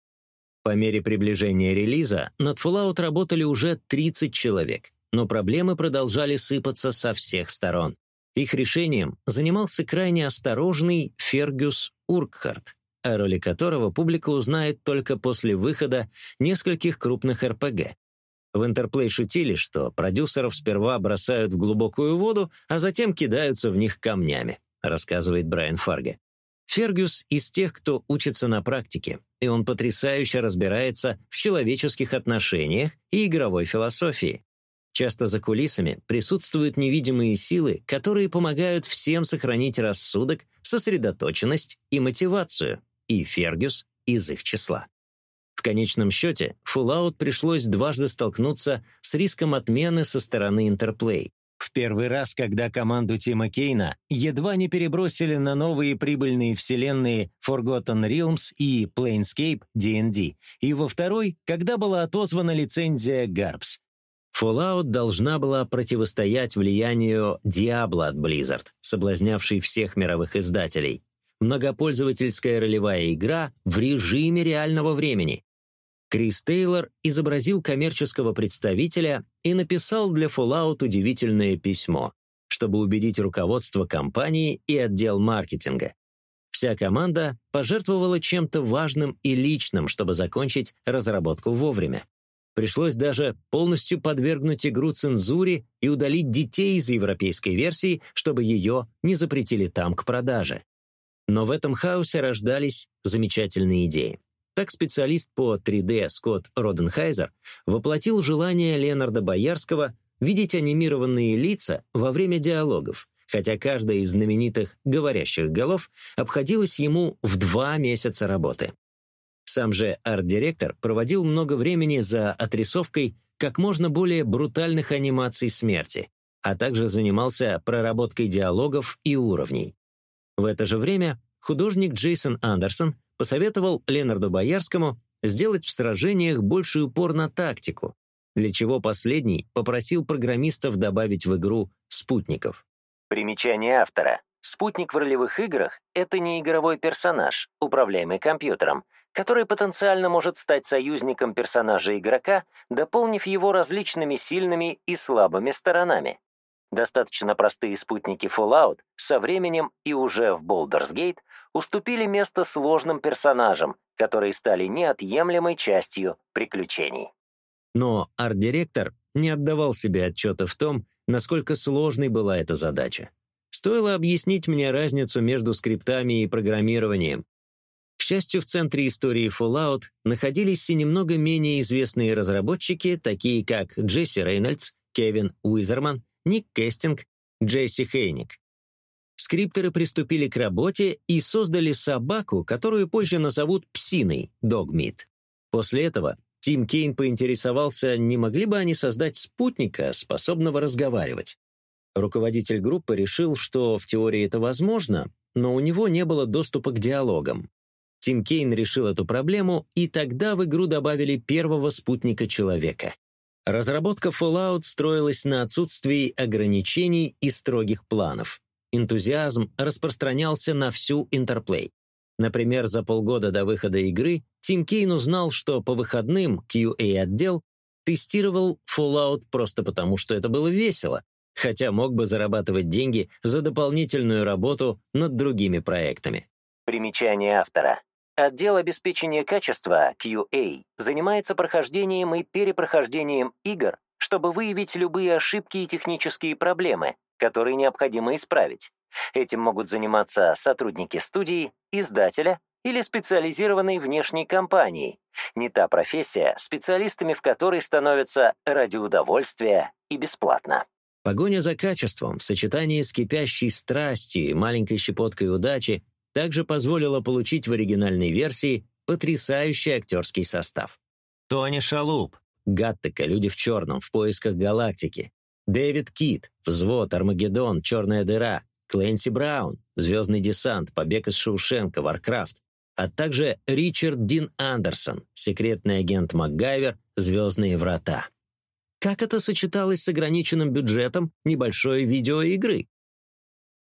По мере приближения релиза над Fallout работали уже 30 человек, но проблемы продолжали сыпаться со всех сторон. Их решением занимался крайне осторожный Фергюс Уркхарт, о роли которого публика узнает только после выхода нескольких крупных РПГ. В Интерплей шутили, что продюсеров сперва бросают в глубокую воду, а затем кидаются в них камнями, рассказывает Брайан Фарге. Фергюс из тех, кто учится на практике, и он потрясающе разбирается в человеческих отношениях и игровой философии. Часто за кулисами присутствуют невидимые силы, которые помогают всем сохранить рассудок, сосредоточенность и мотивацию, и Фергюс из их числа. В конечном счете, Fallout пришлось дважды столкнуться с риском отмены со стороны Интерплей. В первый раз, когда команду Тима Кейна едва не перебросили на новые прибыльные вселенные Forgotten Realms и Planescape D&D, и во второй, когда была отозвана лицензия GARPS, Fallout должна была противостоять влиянию Diablo от Blizzard, соблазнявшей всех мировых издателей. Многопользовательская ролевая игра в режиме реального времени. Крис Тейлор изобразил коммерческого представителя и написал для Fallout удивительное письмо, чтобы убедить руководство компании и отдел маркетинга. Вся команда пожертвовала чем-то важным и личным, чтобы закончить разработку вовремя. Пришлось даже полностью подвергнуть игру цензуре и удалить детей из европейской версии, чтобы ее не запретили там к продаже. Но в этом хаосе рождались замечательные идеи. Так специалист по 3D Скотт Роденхайзер воплотил желание Ленарда Боярского видеть анимированные лица во время диалогов, хотя каждая из знаменитых «говорящих голов» обходилась ему в два месяца работы. Сам же арт-директор проводил много времени за отрисовкой как можно более брутальных анимаций смерти, а также занимался проработкой диалогов и уровней. В это же время художник Джейсон Андерсон посоветовал Ленарду Боярскому сделать в сражениях больший упор на тактику, для чего последний попросил программистов добавить в игру спутников. Примечание автора. Спутник в ролевых играх — это не игровой персонаж, управляемый компьютером, который потенциально может стать союзником персонажа игрока, дополнив его различными сильными и слабыми сторонами. Достаточно простые спутники Fallout со временем и уже в Baldur's Gate уступили место сложным персонажам, которые стали неотъемлемой частью приключений. Но арт-директор не отдавал себе отчета в том, насколько сложной была эта задача. Стоило объяснить мне разницу между скриптами и программированием, к счастью, в центре истории Fallout находились и немного менее известные разработчики, такие как Джесси Рейнольдс, Кевин Уизерман, Ник Кестинг, Джесси Хейник. Скрипторы приступили к работе и создали собаку, которую позже назовут псиной, Dogmeat. После этого Тим Кейн поинтересовался, не могли бы они создать спутника, способного разговаривать. Руководитель группы решил, что в теории это возможно, но у него не было доступа к диалогам. Тим Кейн решил эту проблему, и тогда в игру добавили первого спутника человека. Разработка Fallout строилась на отсутствии ограничений и строгих планов. Энтузиазм распространялся на всю Интерплей. Например, за полгода до выхода игры Тим Кейн узнал, что по выходным QA-отдел тестировал Fallout просто потому, что это было весело, хотя мог бы зарабатывать деньги за дополнительную работу над другими проектами. Примечание автора. Отдел обеспечения качества QA занимается прохождением и перепрохождением игр чтобы выявить любые ошибки и технические проблемы, которые необходимо исправить. Этим могут заниматься сотрудники студии, издателя или специализированной внешней компании. Не та профессия, специалистами в которой становятся ради удовольствия и бесплатно. Погоня за качеством в сочетании с кипящей страстью и маленькой щепоткой удачи также позволила получить в оригинальной версии потрясающий актерский состав. Тони Шэлуб, Гаттака, Люди в черном, В поисках галактики, Дэвид Кит, Взвод, Армагеддон, Черная дыра, Клэнси Браун, Звездный десант, Побег из Шоушенка, Варкрафт, а также Ричард Дин Андерсон, секретный агент МакГайвер, Звездные врата. Как это сочеталось с ограниченным бюджетом небольшой видеоигры?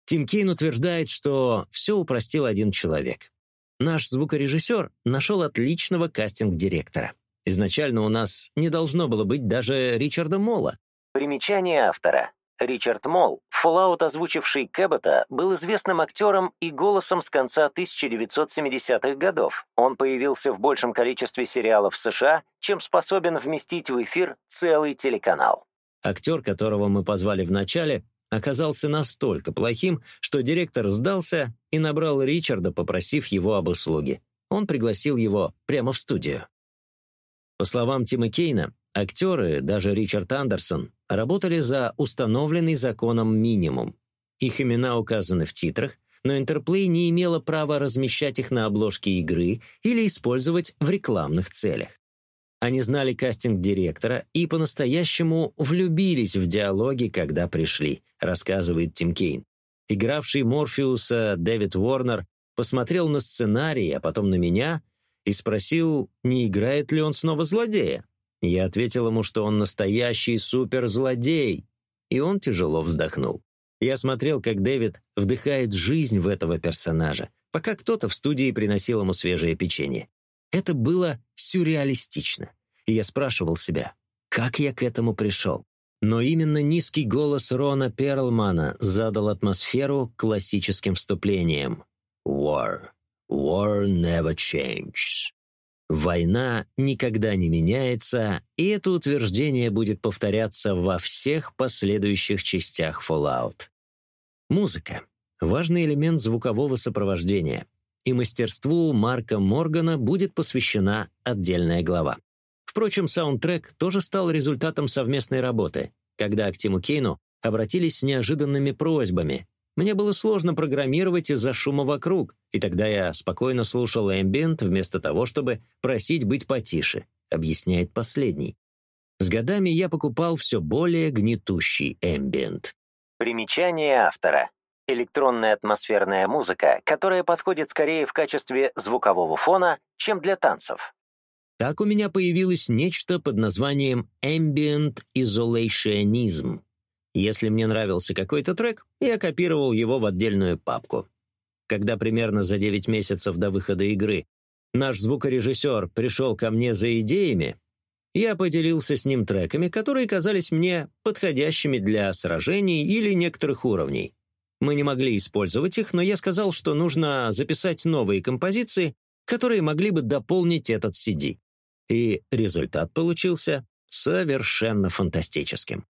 Тим Кейн утверждает, что все упростил один человек. Наш звукорежиссер нашел отличного кастинг-директора. Изначально у нас не должно было быть даже Ричарда Мола. Примечание автора. Ричард Молл, Fallout озвучивший Кэббета, был известным актером и голосом с конца 1970-х годов. Он появился в большем количестве сериалов США, чем способен вместить в эфир целый телеканал. Актер, которого мы позвали в начале, оказался настолько плохим, что директор сдался и набрал Ричарда, попросив его об услуге. Он пригласил его прямо в студию. По словам Тима Кейна, актеры, даже Ричард Андерсон, работали за установленный законом минимум. Их имена указаны в титрах, но Интерплей не имела права размещать их на обложке игры или использовать в рекламных целях. Они знали кастинг-директора и по-настоящему влюбились в диалоги, когда пришли, рассказывает Тим Кейн. Игравший Морфеуса Дэвид Уорнер посмотрел на сценарий, а потом на меня и спросил, не играет ли он снова злодея. Я ответил ему, что он настоящий суперзлодей, и он тяжело вздохнул. Я смотрел, как Дэвид вдыхает жизнь в этого персонажа, пока кто-то в студии приносил ему свежее печенье. Это было сюрреалистично. И я спрашивал себя, как я к этому пришел? Но именно низкий голос Рона Перлмана задал атмосферу классическим вступлением. «War. War never changes». Война никогда не меняется, и это утверждение будет повторяться во всех последующих частях Fallout. Музыка — важный элемент звукового сопровождения, и мастерству Марка Моргана будет посвящена отдельная глава. Впрочем, саундтрек тоже стал результатом совместной работы, когда к Тиму Кейну обратились с неожиданными просьбами, мне было сложно программировать из-за шума вокруг, и тогда я спокойно слушал ambient вместо того, чтобы просить быть потише, объясняет последний. С годами я покупал все более гнетущий ambient. Примечание автора. Электронная атмосферная музыка, которая подходит скорее в качестве звукового фона, чем для танцев. Так у меня появилось нечто под названием ambient isolationism, если мне нравился какой-то трек, я копировал его в отдельную папку. Когда примерно за 9 месяцев до выхода игры наш звукорежиссер пришел ко мне за идеями, я поделился с ним треками, которые казались мне подходящими для сражений или некоторых уровней. Мы не могли использовать их, но я сказал, что нужно записать новые композиции, которые могли бы дополнить этот CD. И результат получился совершенно фантастическим.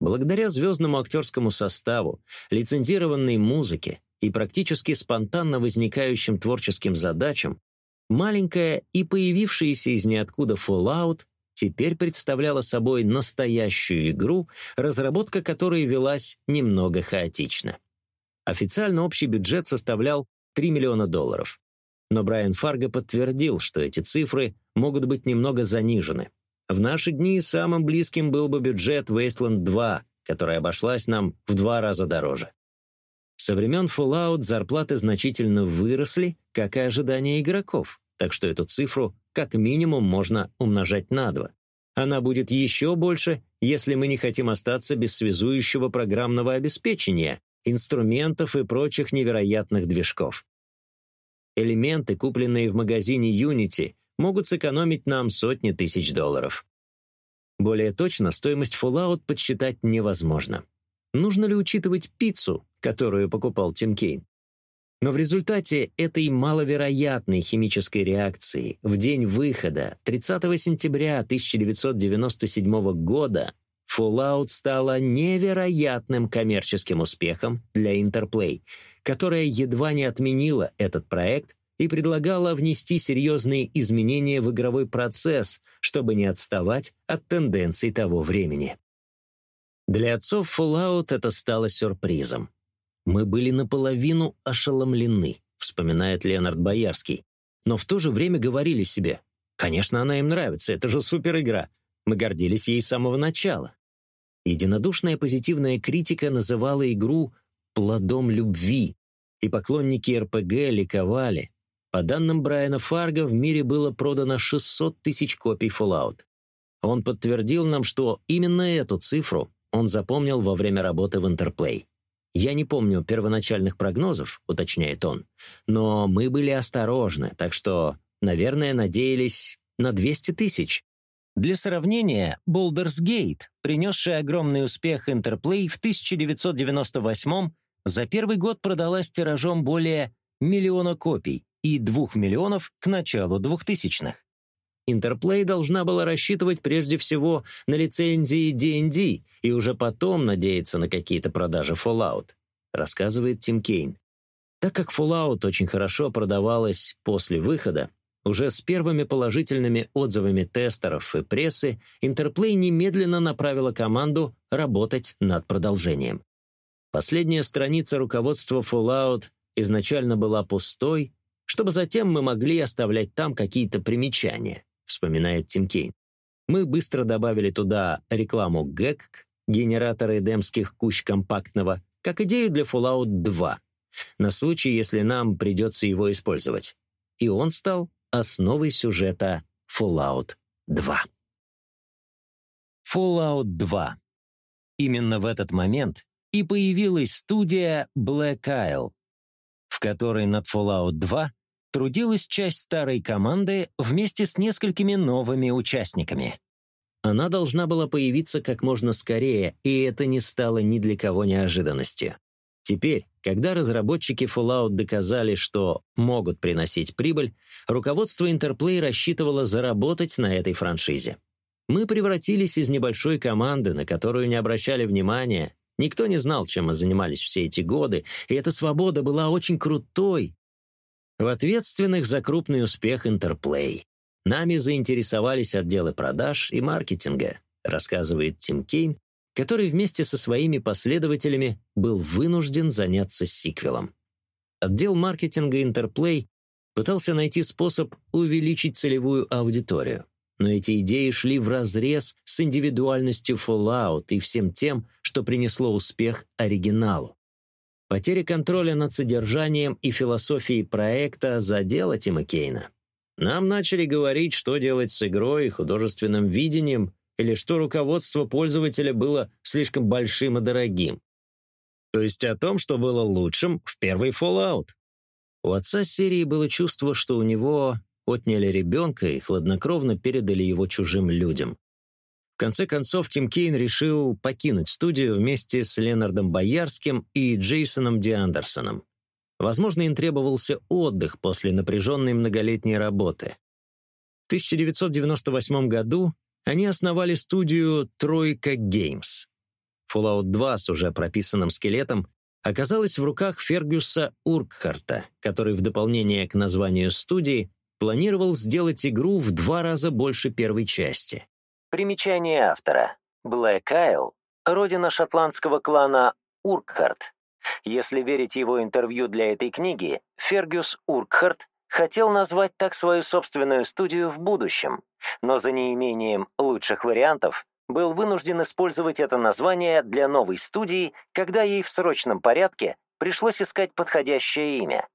Благодаря звездному актерскому составу, лицензированной музыке и практически спонтанно возникающим творческим задачам, маленькая и появившаяся из ниоткуда Fallout теперь представляла собой настоящую игру, разработка которой велась немного хаотично. Официально общий бюджет составлял 3 миллиона долларов. Но Брайан Фарго подтвердил, что эти цифры могут быть немного занижены. В наши дни самым близким был бы бюджет Wasteland 2, которая обошлась нам в два раза дороже. Со времен Fallout зарплаты значительно выросли, как и ожидания игроков, так что эту цифру как минимум можно умножать на два. Она будет еще больше, если мы не хотим остаться без связующего программного обеспечения, инструментов и прочих невероятных движков. Элементы, купленные в магазине Unity, могут сэкономить нам сотни тысяч долларов. Более точно, стоимость Fallout подсчитать невозможно. Нужно ли учитывать пиццу, которую покупал Тим Кейн? Но в результате этой маловероятной химической реакции в день выхода 30 сентября 1997 года Fallout стала невероятным коммерческим успехом для Interplay, которая едва не отменила этот проект и предлагала внести серьезные изменения в игровой процесс, чтобы не отставать от тенденций того времени. Для отцов Fallout это стало сюрпризом. «Мы были наполовину ошеломлены», — вспоминает Леонард Боярский. «Но в то же время говорили себе, конечно, она им нравится, это же суперигра. Мы гордились ей с самого начала». Единодушная позитивная критика называла игру «плодом любви», и поклонники РПГ ликовали. По данным Брайана Фарга, в мире было продано 600 тысяч копий Fallout. Он подтвердил нам, что именно эту цифру он запомнил во время работы в Интерплей. Я не помню первоначальных прогнозов, уточняет он, но мы были осторожны, так что, наверное, надеялись на 200 тысяч. Для сравнения, Baldur's Gate, принесший огромный успех Интерплей в 1998 за первый год продалась тиражом более миллиона копий и двух миллионов к началу 2000-х. Интерплей должна была рассчитывать прежде всего на лицензии D&D и уже потом надеяться на какие-то продажи Fallout, рассказывает Тим Кейн. Так как Fallout очень хорошо продавалась после выхода, уже с первыми положительными отзывами тестеров и прессы, Интерплей немедленно направила команду работать над продолжением. Последняя страница руководства Fallout изначально была пустой, чтобы затем мы могли оставлять там какие-то примечания вспоминает Тим Кейн. Мы быстро добавили туда рекламу GEC, генератора эдемских кущ компактного, как идею для Fallout 2, на случай, если нам придется его использовать. И он стал основой сюжета Fallout 2. Fallout 2. Именно в этот момент и появилась студия Black Isle, в которой над Fallout 2 трудилась часть старой команды вместе с несколькими новыми участниками. Она должна была появиться как можно скорее, и это не стало ни для кого неожиданностью. Теперь, когда разработчики Fallout доказали, что могут приносить прибыль, руководство Interplay рассчитывало заработать на этой франшизе. Мы превратились из небольшой команды, на которую не обращали внимания. Никто не знал, чем мы занимались все эти годы, и эта свобода была очень крутой, в ответственных за крупный успех Интерплей. Нами заинтересовались отделы продаж и маркетинга, рассказывает Тим Кейн, который вместе со своими последователями был вынужден заняться сиквелом. Отдел маркетинга Интерплей пытался найти способ увеличить целевую аудиторию, но эти идеи шли вразрез с индивидуальностью Fallout и всем тем, что принесло успех оригиналу. Потеря контроля над содержанием и философией проекта задела Тима Кейна. Нам начали говорить, что делать с игрой и художественным видением, или что руководство пользователя было слишком большим и дорогим. То есть о том, что было лучшим в первый Fallout. У отца серии было чувство, что у него отняли ребенка и хладнокровно передали его чужим людям. Конце концов, Тим Кейн решил покинуть студию вместе с Ленардом Боярским и Джейсоном Ди Андерсоном. Возможно, им требовался отдых после напряженной многолетней работы. В 1998 году они основали студию «Тройка Геймс». Fallout 2 с уже прописанным скелетом оказалась в руках Фергюса Уркхарта, который в дополнение к названию студии планировал сделать игру в два раза больше первой части. Примечание автора. Блэк Айл – родина шотландского клана Уркхарт. Если верить его интервью для этой книги, Фергюс Уркхарт хотел назвать так свою собственную студию в будущем, но за неимением лучших вариантов был вынужден использовать это название для новой студии, когда ей в срочном порядке пришлось искать подходящее имя.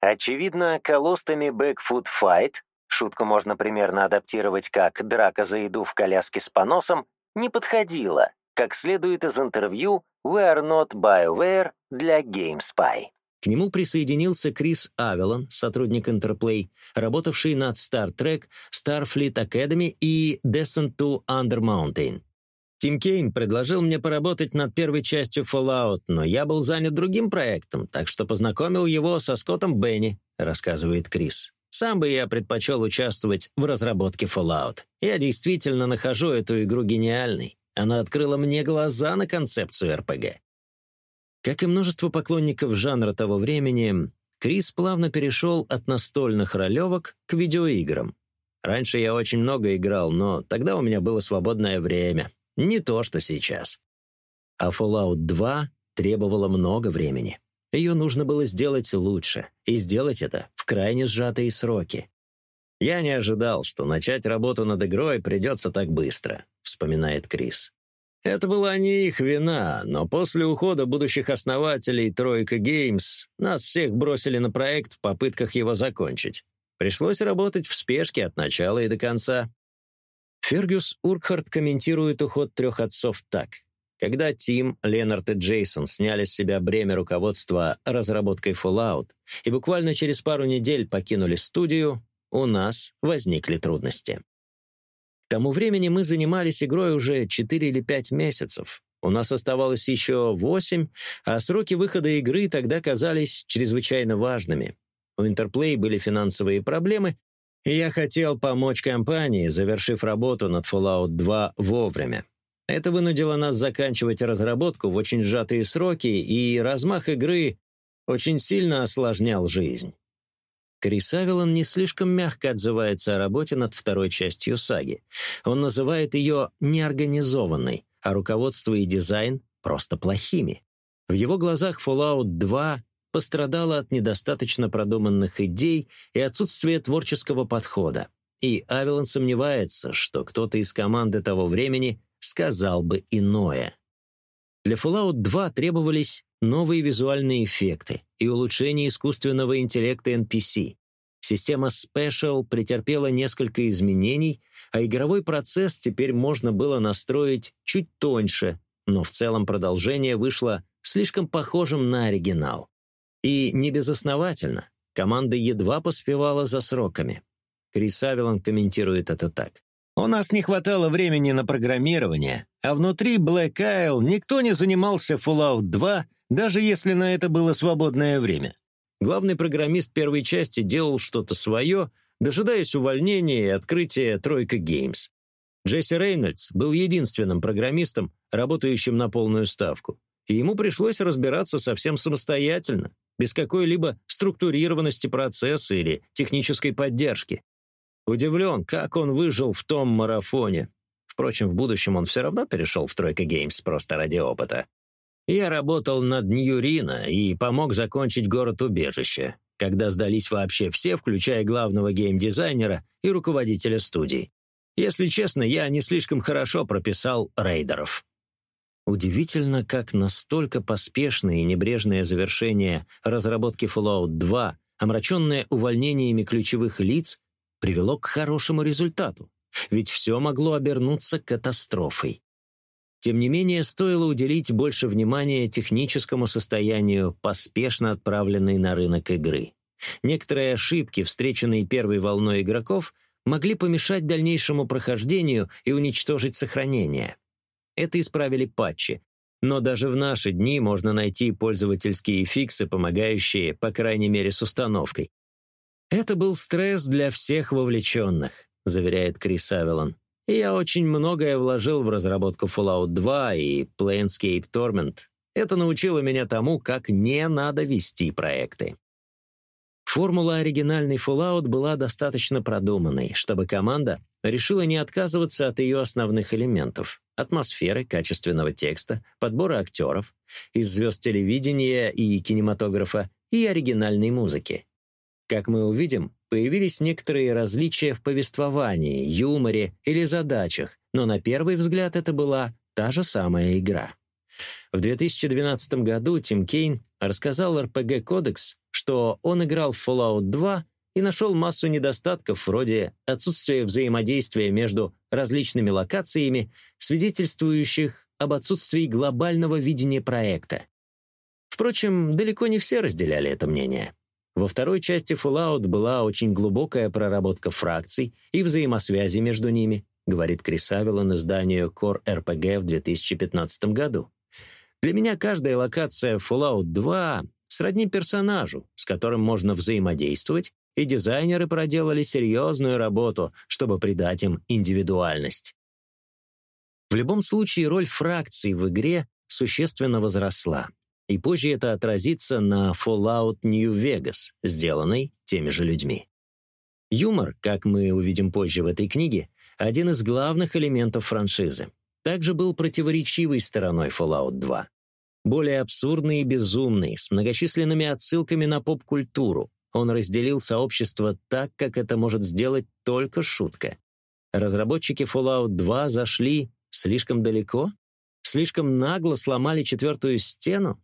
Очевидно, колостами Backfoot Fight шутку можно примерно адаптировать как «драка за еду в коляске с поносом», не подходила, как следует из интервью «We are not BioWare» для GameSpy. К нему присоединился Крис Авелон, сотрудник Interplay, работавший над Star Trek, Starfleet Academy и Descent to Under Mountain. Тим Кейн предложил мне поработать над первой частью Fallout, но я был занят другим проектом, так что познакомил его со Скоттом Бенни, рассказывает Крис. Сам бы я предпочел участвовать в разработке Fallout. Я действительно нахожу эту игру гениальной. Она открыла мне глаза на концепцию RPG. Как и множество поклонников жанра того времени, Крис плавно перешел от настольных ролевок к видеоиграм. Раньше я очень много играл, но тогда у меня было свободное время. Не то, что сейчас. А Fallout 2 требовала много времени. Ее нужно было сделать лучше, и сделать это в крайне сжатые сроки. «Я не ожидал, что начать работу над игрой придется так быстро», — вспоминает Крис. Это была не их вина, но после ухода будущих основателей «Тройка Геймс» нас всех бросили на проект в попытках его закончить. Пришлось работать в спешке от начала и до конца. Фергюс Уркхарт комментирует уход трех отцов так. Когда Тим, Ленард и Джейсон сняли с себя бремя руководства разработкой Fallout и буквально через пару недель покинули студию, у нас возникли трудности. К тому времени мы занимались игрой уже 4 или 5 месяцев. У нас оставалось еще 8, а сроки выхода игры тогда казались чрезвычайно важными. У Интерплей были финансовые проблемы, и я хотел помочь компании, завершив работу над Fallout 2 вовремя. Это вынудило нас заканчивать разработку в очень сжатые сроки, и размах игры очень сильно осложнял жизнь. Крис Авелон не слишком мягко отзывается о работе над второй частью саги. Он называет ее неорганизованной, а руководство и дизайн просто плохими. В его глазах Fallout 2 пострадала от недостаточно продуманных идей и отсутствия творческого подхода. И Авелон сомневается, что кто-то из команды того времени сказал бы иное. Для Fallout 2 требовались новые визуальные эффекты и улучшение искусственного интеллекта NPC. Система Special претерпела несколько изменений, а игровой процесс теперь можно было настроить чуть тоньше, но в целом продолжение вышло слишком похожим на оригинал. И не безосновательно. Команда едва поспевала за сроками. Крис Авелон комментирует это так. «У нас не хватало времени на программирование, а внутри Black Isle никто не занимался Fallout 2, даже если на это было свободное время. Главный программист первой части делал что-то свое, дожидаясь увольнения и открытия «Troika Games». Джесси Рейнольдс был единственным программистом, работающим на полную ставку, и ему пришлось разбираться совсем самостоятельно, без какой-либо структурированности процесса или технической поддержки. Удивлен, как он выжил в том марафоне. Впрочем, в будущем он все равно перешел в «Troika Games» просто ради опыта. Я работал над Ньюрина и помог закончить город-убежище, когда сдались вообще все, включая главного геймдизайнера и руководителя студии. Если честно, я не слишком хорошо прописал рейдеров. Удивительно, как настолько поспешное и небрежное завершение разработки Fallout 2, омраченное увольнениями ключевых лиц, привело к хорошему результату. Ведь все могло обернуться катастрофой. Тем не менее, стоило уделить больше внимания техническому состоянию поспешно отправленной на рынок игры. Некоторые ошибки, встреченные первой волной игроков, могли помешать дальнейшему прохождению и уничтожить сохранение. Это исправили патчи. Но даже в наши дни можно найти пользовательские фиксы, помогающие, по крайней мере, с установкой. «Это был стресс для всех вовлеченных», — заверяет Крис Авелон. Я очень многое вложил в разработку Fallout 2 и Planescape Torment. Это научило меня тому, как не надо вести проекты. Формула оригинальной Fallout была достаточно продуманной, чтобы команда решила не отказываться от ее основных элементов — атмосферы, качественного текста, подбора актеров, из звезд телевидения и кинематографа и оригинальной музыки. Как мы увидим, появились некоторые различия в повествовании, юморе или задачах, но на первый взгляд это была та же самая игра. В 2012 году Тим Кейн рассказал RPG Codex, что он играл в Fallout 2 и нашел массу недостатков вроде отсутствия взаимодействия между различными локациями, свидетельствующих об отсутствии глобального видения проекта. Впрочем, далеко не все разделяли это мнение. Во второй части Fallout была очень глубокая проработка фракций и взаимосвязи между ними, говорит Крис Авелон изданию Core RPG в 2015 году. Для меня каждая локация Fallout 2 сродни персонажу, с которым можно взаимодействовать, и дизайнеры проделали серьезную работу, чтобы придать им индивидуальность. В любом случае роль фракций в игре существенно возросла, и позже это отразится на Fallout New Vegas, сделанной теми же людьми. Юмор, как мы увидим позже в этой книге, один из главных элементов франшизы. Также был противоречивой стороной Fallout 2. Более абсурдный и безумный, с многочисленными отсылками на поп-культуру. Он разделил сообщество так, как это может сделать только шутка. Разработчики Fallout 2 зашли слишком далеко? Слишком нагло сломали четвертую стену?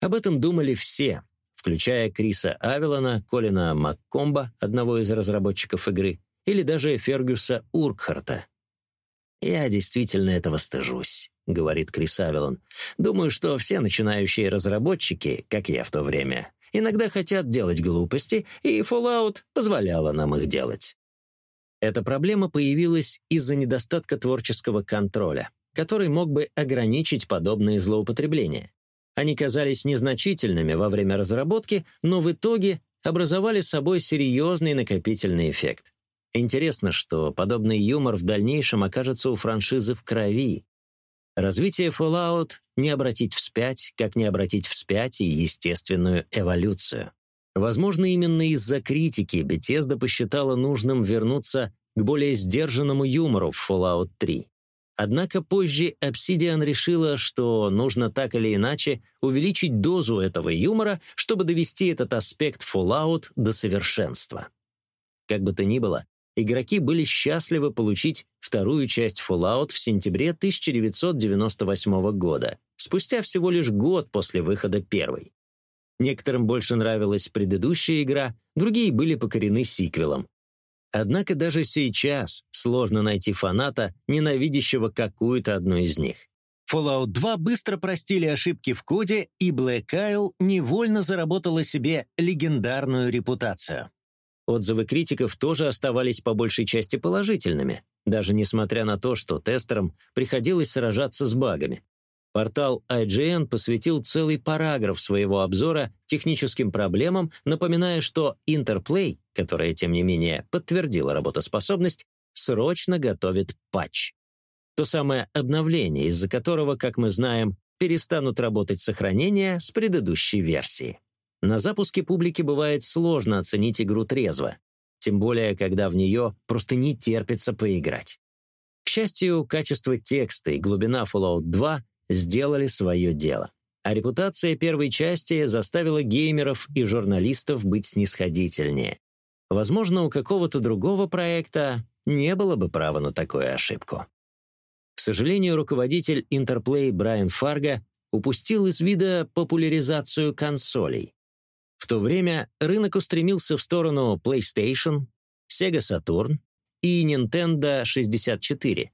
Об этом думали все, включая Криса Авелона, Колина Маккомба, одного из разработчиков игры, или даже Фергюса Уркхарта. «Я действительно этого стыжусь», — говорит Крис Авелон. «Думаю, что все начинающие разработчики, как я в то время, иногда хотят делать глупости, и Fallout позволяла нам их делать». Эта проблема появилась из-за недостатка творческого контроля, который мог бы ограничить подобные злоупотребления. Они казались незначительными во время разработки, но в итоге образовали собой серьезный накопительный эффект. Интересно, что подобный юмор в дальнейшем окажется у франшизы в крови. Развитие Fallout не обратить вспять, как не обратить вспять и естественную эволюцию. Возможно, именно из-за критики Bethesda посчитала нужным вернуться к более сдержанному юмору в Fallout 3. Однако позже Obsidian решила, что нужно так или иначе увеличить дозу этого юмора, чтобы довести этот аспект Fallout до совершенства. Как бы то ни было, игроки были счастливы получить вторую часть Fallout в сентябре 1998 года, спустя всего лишь год после выхода первой. Некоторым больше нравилась предыдущая игра, другие были покорены сиквелом, Однако даже сейчас сложно найти фаната, ненавидящего какую-то одну из них. Fallout 2 быстро простили ошибки в коде, и Black Isle невольно заработала себе легендарную репутацию. Отзывы критиков тоже оставались по большей части положительными, даже несмотря на то, что тестерам приходилось сражаться с багами. Портал IGN посвятил целый параграф своего обзора техническим проблемам, напоминая, что Interplay, которая, тем не менее, подтвердила работоспособность, срочно готовит патч. То самое обновление, из-за которого, как мы знаем, перестанут работать сохранения с предыдущей версии. На запуске публике бывает сложно оценить игру трезво, тем более, когда в нее просто не терпится поиграть. К счастью, качество текста и глубина Fallout 2 сделали свое дело. А репутация первой части заставила геймеров и журналистов быть снисходительнее. Возможно, у какого-то другого проекта не было бы права на такую ошибку. К сожалению, руководитель Interplay Брайан Фарго упустил из вида популяризацию консолей. В то время рынок устремился в сторону PlayStation, Sega Saturn и Nintendo 64,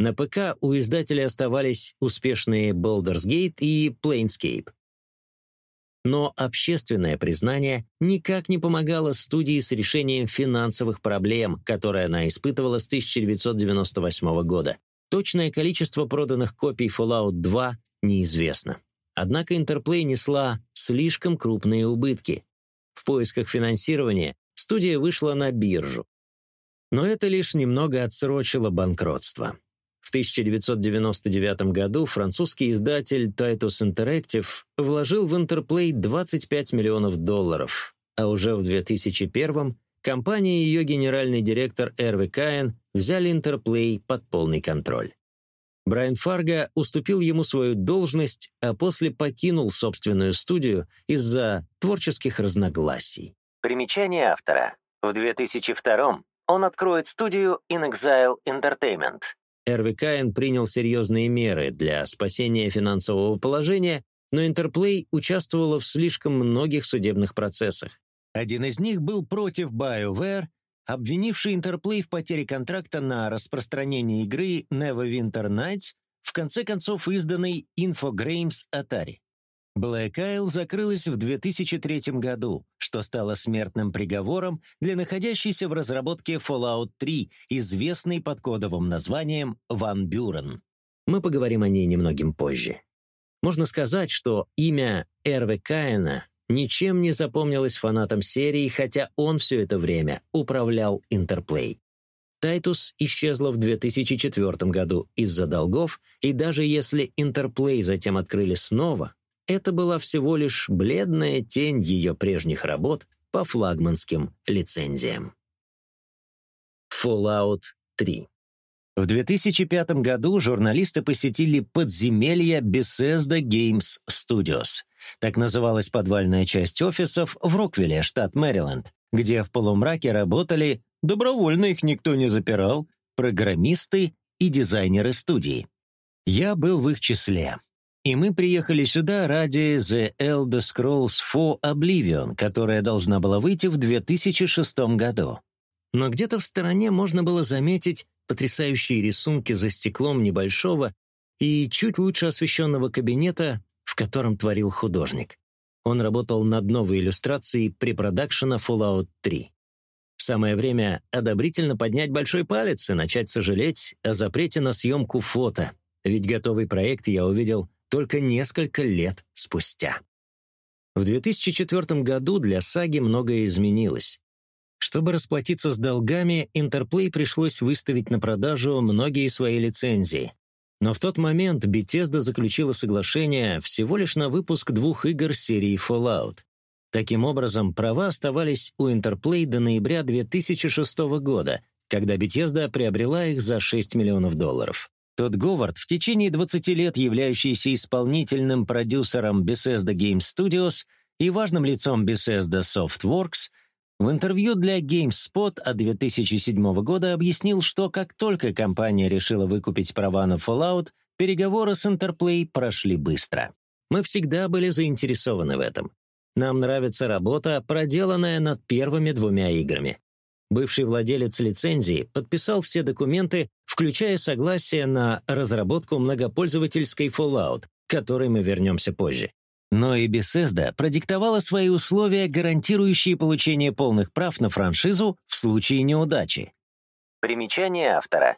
на ПК у издателя оставались успешные Baldur's Gate и Planescape. Но общественное признание никак не помогало студии с решением финансовых проблем, которые она испытывала с 1998 года. Точное количество проданных копий Fallout 2 неизвестно. Однако Interplay несла слишком крупные убытки. В поисках финансирования студия вышла на биржу. Но это лишь немного отсрочило банкротство. В 1999 году французский издатель Titus Interactive вложил в Interplay 25 миллионов долларов, а уже в 2001 компания и ее генеральный директор Эрви Каин взяли Interplay под полный контроль. Брайан Фарго уступил ему свою должность, а после покинул собственную студию из-за творческих разногласий. Примечание автора. В 2002 он откроет студию In Exile Entertainment, РВКН принял серьезные меры для спасения финансового положения, но Интерплей участвовала в слишком многих судебных процессах. Один из них был против BioWare, обвинивший Интерплей в потере контракта на распространение игры Neverwinter Nights, в конце концов изданной Infogrames Atari. Black Isle закрылась в 2003 году, что стало смертным приговором для находящейся в разработке Fallout 3, известной под кодовым названием Van Buren. Мы поговорим о ней немногим позже. Можно сказать, что имя Эрве Каина ничем не запомнилось фанатам серии, хотя он все это время управлял Интерплей. Тайтус исчезла в 2004 году из-за долгов, и даже если Интерплей затем открыли снова, это была всего лишь бледная тень ее прежних работ по флагманским лицензиям. Fallout 3 В 2005 году журналисты посетили подземелья Bethesda Games Studios. Так называлась подвальная часть офисов в Роквилле, штат Мэриленд, где в полумраке работали, добровольно их никто не запирал, программисты и дизайнеры студии. Я был в их числе. И мы приехали сюда ради The Elder Scrolls 4 Oblivion, которая должна была выйти в 2006 году. Но где-то в стороне можно было заметить потрясающие рисунки за стеклом небольшого и чуть лучше освещенного кабинета, в котором творил художник. Он работал над новой иллюстрацией препродакшена Fallout 3. Самое время одобрительно поднять большой палец и начать сожалеть о запрете на съемку фото, ведь готовый проект я увидел только несколько лет спустя. В 2004 году для саги многое изменилось. Чтобы расплатиться с долгами, Интерплей пришлось выставить на продажу многие свои лицензии. Но в тот момент Bethesda заключила соглашение всего лишь на выпуск двух игр серии Fallout. Таким образом, права оставались у Interplay до ноября 2006 года, когда Bethesda приобрела их за 6 миллионов долларов. Тодд Говард, в течение 20 лет являющийся исполнительным продюсером Bethesda Game Studios и важным лицом Bethesda Softworks, в интервью для GameSpot от 2007 года объяснил, что как только компания решила выкупить права на Fallout, переговоры с Interplay прошли быстро. Мы всегда были заинтересованы в этом. Нам нравится работа, проделанная над первыми двумя играми. Бывший владелец лицензии подписал все документы, включая согласие на разработку многопользовательской Fallout, к которой мы вернемся позже. Но и Bethesda продиктовала свои условия, гарантирующие получение полных прав на франшизу в случае неудачи. Примечание автора.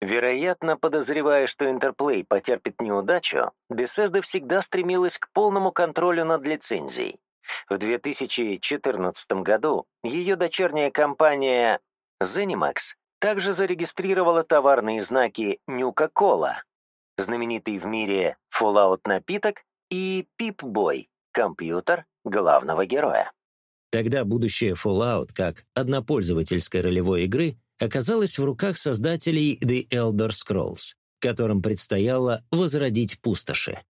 Вероятно, подозревая, что Интерплей потерпит неудачу, Bethesda всегда стремилась к полному контролю над лицензией. В 2014 году ее дочерняя компания Zenimax также зарегистрировала товарные знаки Nuka-Cola, знаменитый в мире Fallout напиток и Pip-Boy, компьютер главного героя. Тогда будущее Fallout как однопользовательской ролевой игры оказалось в руках создателей The Elder Scrolls, которым предстояло возродить пустоши.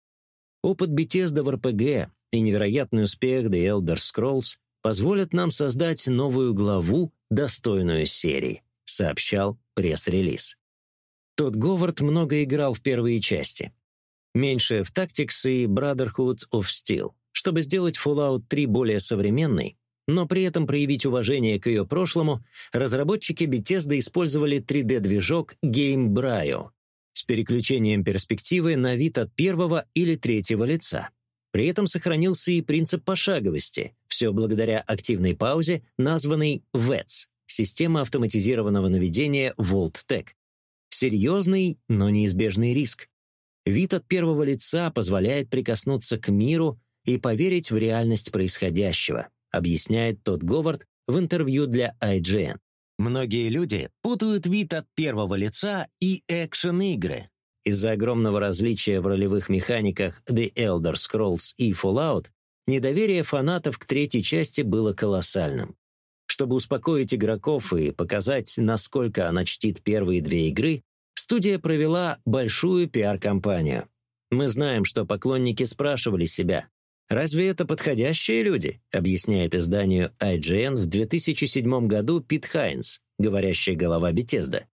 Опыт Bethesda в RPG и невероятный успех The Elder Scrolls позволят нам создать новую главу, достойную серии, сообщал пресс-релиз. Тот Говард много играл в первые части. Меньше в Tactics и Brotherhood of Steel, чтобы сделать Fallout 3 более современной, но при этом проявить уважение к ее прошлому, разработчики Bethesda использовали 3D-движок Gamebryo с переключением перспективы на вид от первого или третьего лица. При этом сохранился и принцип пошаговости, все благодаря активной паузе, названной VETS — система автоматизированного наведения VoltTech. Серьезный, но неизбежный риск. Вид от первого лица позволяет прикоснуться к миру и поверить в реальность происходящего, объясняет тот Говард в интервью для IGN. Многие люди путают вид от первого лица и экшен-игры, из-за огромного различия в ролевых механиках The Elder Scrolls и Fallout, недоверие фанатов к третьей части было колоссальным. Чтобы успокоить игроков и показать, насколько она чтит первые две игры, студия провела большую пиар-компанию. Мы знаем, что поклонники спрашивали себя, «Разве это подходящие люди?» объясняет изданию IGN в 2007 году Пит Хайнс, говорящая голова Bethesda.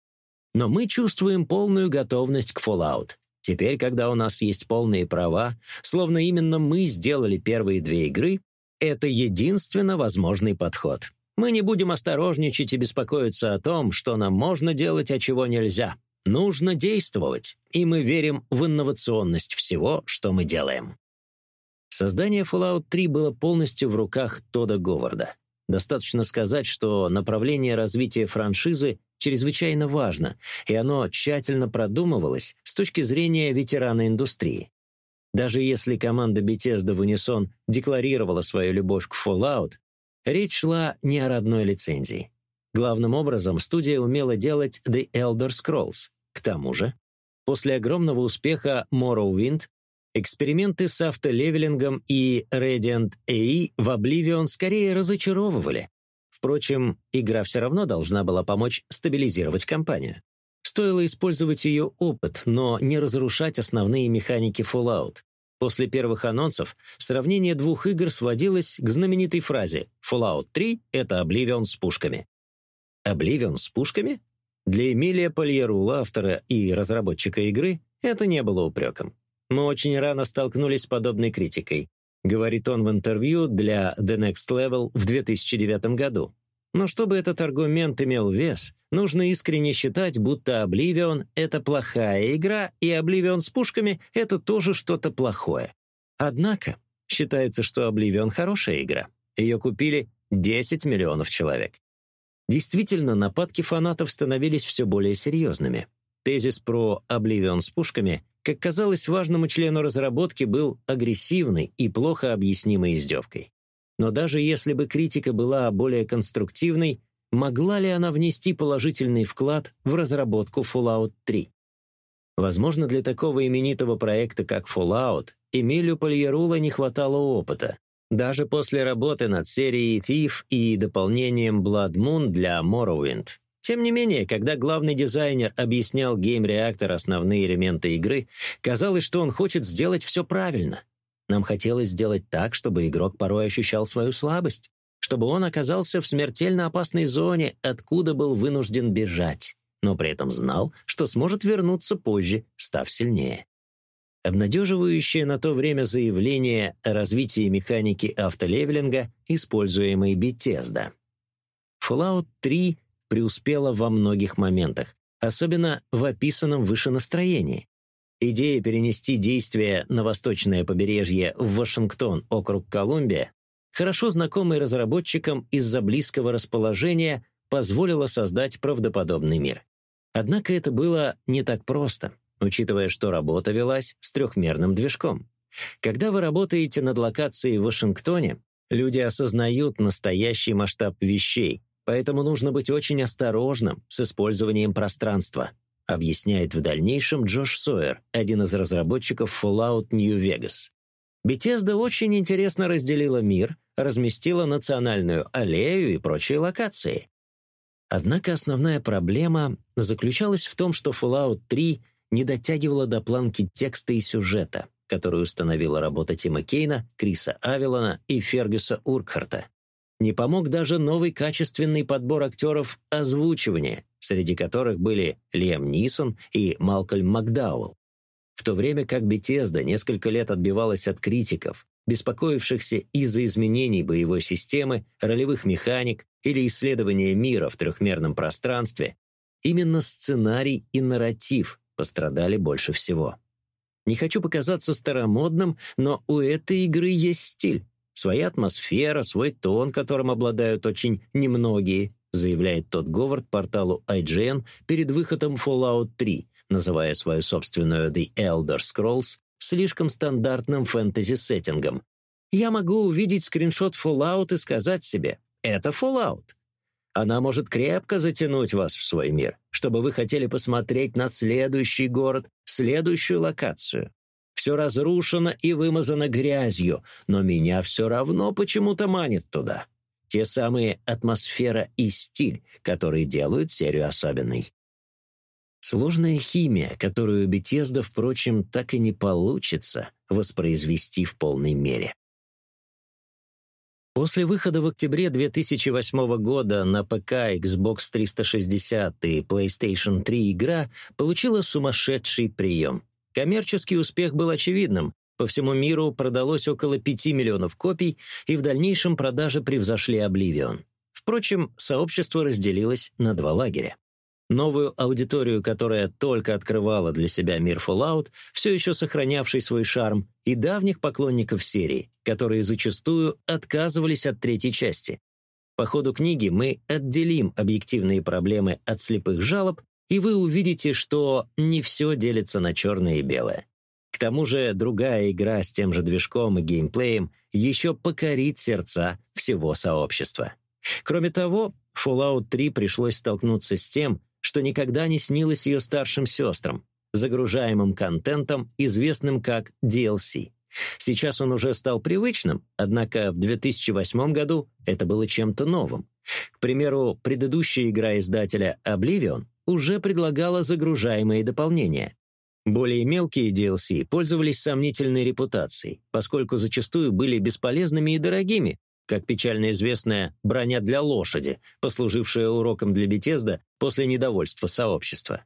Но мы чувствуем полную готовность к Fallout. Теперь, когда у нас есть полные права, словно именно мы сделали первые две игры, это единственно возможный подход. Мы не будем осторожничать и беспокоиться о том, что нам можно делать, а чего нельзя. Нужно действовать, и мы верим в инновационность всего, что мы делаем. Создание Fallout 3 было полностью в руках Тода Говарда. Достаточно сказать, что направление развития франшизы чрезвычайно важно, и оно тщательно продумывалось с точки зрения ветерана индустрии. Даже если команда Bethesda в унисон декларировала свою любовь к Fallout, речь шла не о родной лицензии. Главным образом студия умела делать The Elder Scrolls. К тому же, после огромного успеха Morrowind, эксперименты с автолевелингом и Radiant AI в Oblivion скорее разочаровывали. Впрочем, игра все равно должна была помочь стабилизировать компанию. Стоило использовать ее опыт, но не разрушать основные механики Fallout. После первых анонсов сравнение двух игр сводилось к знаменитой фразе «Fallout 3 — это Oblivion с пушками». Oblivion с пушками? Для Эмилия Польерула, автора и разработчика игры, это не было упреком. Мы очень рано столкнулись с подобной критикой, говорит он в интервью для The Next Level в 2009 году. Но чтобы этот аргумент имел вес, нужно искренне считать, будто Oblivion — это плохая игра, и Oblivion с пушками — это тоже что-то плохое. Однако, считается, что Oblivion — хорошая игра. Ее купили 10 миллионов человек. Действительно, нападки фанатов становились все более серьезными. Тезис про Oblivion с пушками, как казалось важному члену разработки, был агрессивной и плохо объяснимой издевкой. Но даже если бы критика была более конструктивной, могла ли она внести положительный вклад в разработку Fallout 3? Возможно, для такого именитого проекта, как Fallout, Эмилю Польерула не хватало опыта, даже после работы над серией Thief и дополнением Blood Moon для Morrowind. Тем не менее, когда главный дизайнер объяснял Reactor основные элементы игры, казалось, что он хочет сделать все правильно. Нам хотелось сделать так, чтобы игрок порой ощущал свою слабость, чтобы он оказался в смертельно опасной зоне, откуда был вынужден бежать, но при этом знал, что сможет вернуться позже, став сильнее. Обнадеживающее на то время заявление о развитии механики автолевелинга, используемой Bethesda. Fallout 3 преуспела во многих моментах, особенно в описанном выше настроении. Идея перенести действие на восточное побережье в Вашингтон, округ Колумбия, хорошо знакомый разработчикам из-за близкого расположения, позволила создать правдоподобный мир. Однако это было не так просто учитывая, что работа велась с трехмерным движком. Когда вы работаете над локацией в Вашингтоне, люди осознают настоящий масштаб вещей, поэтому нужно быть очень осторожным с использованием пространства, объясняет в дальнейшем Джош Сойер, один из разработчиков Fallout New Vegas. Bethesda очень интересно разделила мир, разместила национальную аллею и прочие локации. Однако основная проблема заключалась в том, что Fallout 3 не дотягивала до планки текста и сюжета, которую установила работа Тима Кейна, Криса Авилона и Фергюса Уркхарта. Не помог даже новый качественный подбор актеров озвучивания, среди которых были Лиам Нисон и Малкольм Макдауэлл. В то время как Бетезда несколько лет отбивалась от критиков, беспокоившихся из-за изменений боевой системы, ролевых механик или исследования мира в трехмерном пространстве, именно сценарий и нарратив пострадали больше всего. Не хочу показаться старомодным, но у этой игры есть стиль, своя атмосфера, свой тон, которым обладают очень немногие, заявляет тот Говард порталу IGN перед выходом Fallout 3, называя свою собственную The Elder Scrolls слишком стандартным фэнтези-сеттингом. Я могу увидеть скриншот Fallout и сказать себе «это Fallout», она может крепко затянуть вас в свой мир, чтобы вы хотели посмотреть на следующий город, следующую локацию. Все разрушено и вымазано грязью, но меня все равно почему-то манит туда. Те самые атмосфера и стиль, которые делают серию особенной. Сложная химия, которую Бетезда, впрочем, так и не получится воспроизвести в полной мере. После выхода в октябре 2008 года на ПК, Xbox 360 и PlayStation 3 игра получила сумасшедший прием. Коммерческий успех был очевидным. По всему миру продалось около 5 миллионов копий, и в дальнейшем продажи превзошли Oblivion. Впрочем, сообщество разделилось на два лагеря. Новую аудиторию, которая только открывала для себя мир Fallout, все еще сохранявший свой шарм, и давних поклонников серии, которые зачастую отказывались от третьей части. По ходу книги мы отделим объективные проблемы от слепых жалоб, и вы увидите, что не все делится на черное и белое. К тому же другая игра с тем же движком и геймплеем еще покорит сердца всего сообщества. Кроме того, Fallout 3 пришлось столкнуться с тем, что никогда не снилось ее старшим сестрам, загружаемым контентом, известным как DLC. Сейчас он уже стал привычным, однако в 2008 году это было чем-то новым. К примеру, предыдущая игра издателя Oblivion уже предлагала загружаемые дополнения. Более мелкие DLC пользовались сомнительной репутацией, поскольку зачастую были бесполезными и дорогими, как печально известная «броня для лошади», послужившая уроком для Bethesda после недовольства сообщества.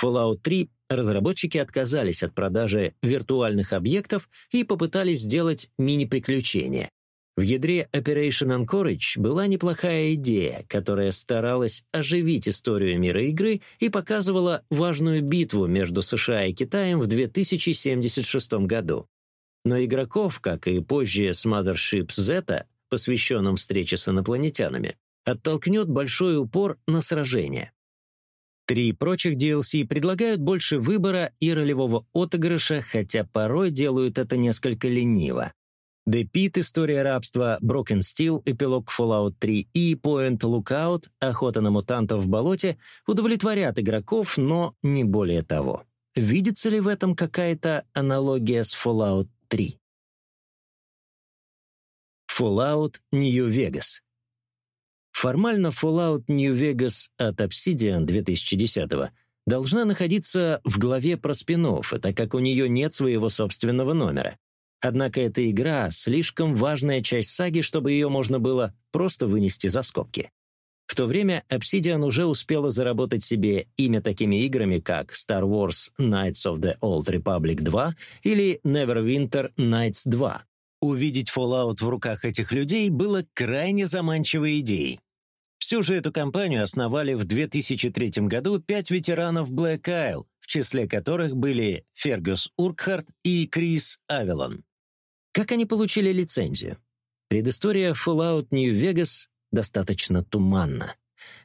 Fallout 3 разработчики отказались от продажи виртуальных объектов и попытались сделать мини-приключения. В ядре Operation Anchorage была неплохая идея, которая старалась оживить историю мира игры и показывала важную битву между США и Китаем в 2076 году. Но игроков, как и позже с Mothership Zeta, посвященном встрече с инопланетянами, оттолкнет большой упор на сражение. Три прочих DLC предлагают больше выбора и ролевого отыгрыша, хотя порой делают это несколько лениво. The Pit — история рабства, Broken Steel — эпилог Fallout 3 и Point Lookout — охота на мутантов в болоте удовлетворят игроков, но не более того. Видится ли в этом какая-то аналогия с Fallout 3? Fallout New Vegas Формально Fallout New Vegas от Obsidian 2010 должна находиться в главе про спин так как у нее нет своего собственного номера. Однако эта игра — слишком важная часть саги, чтобы ее можно было просто вынести за скобки. В то время Obsidian уже успела заработать себе имя такими играми, как Star Wars Knights of the Old Republic 2 или Neverwinter Nights 2. Увидеть Fallout в руках этих людей было крайне заманчивой идеей. Всю же эту компанию основали в 2003 году пять ветеранов Black Isle, в числе которых были Фергюс Уркхарт и Крис Авелон. Как они получили лицензию? Предыстория Fallout New Vegas достаточно туманна.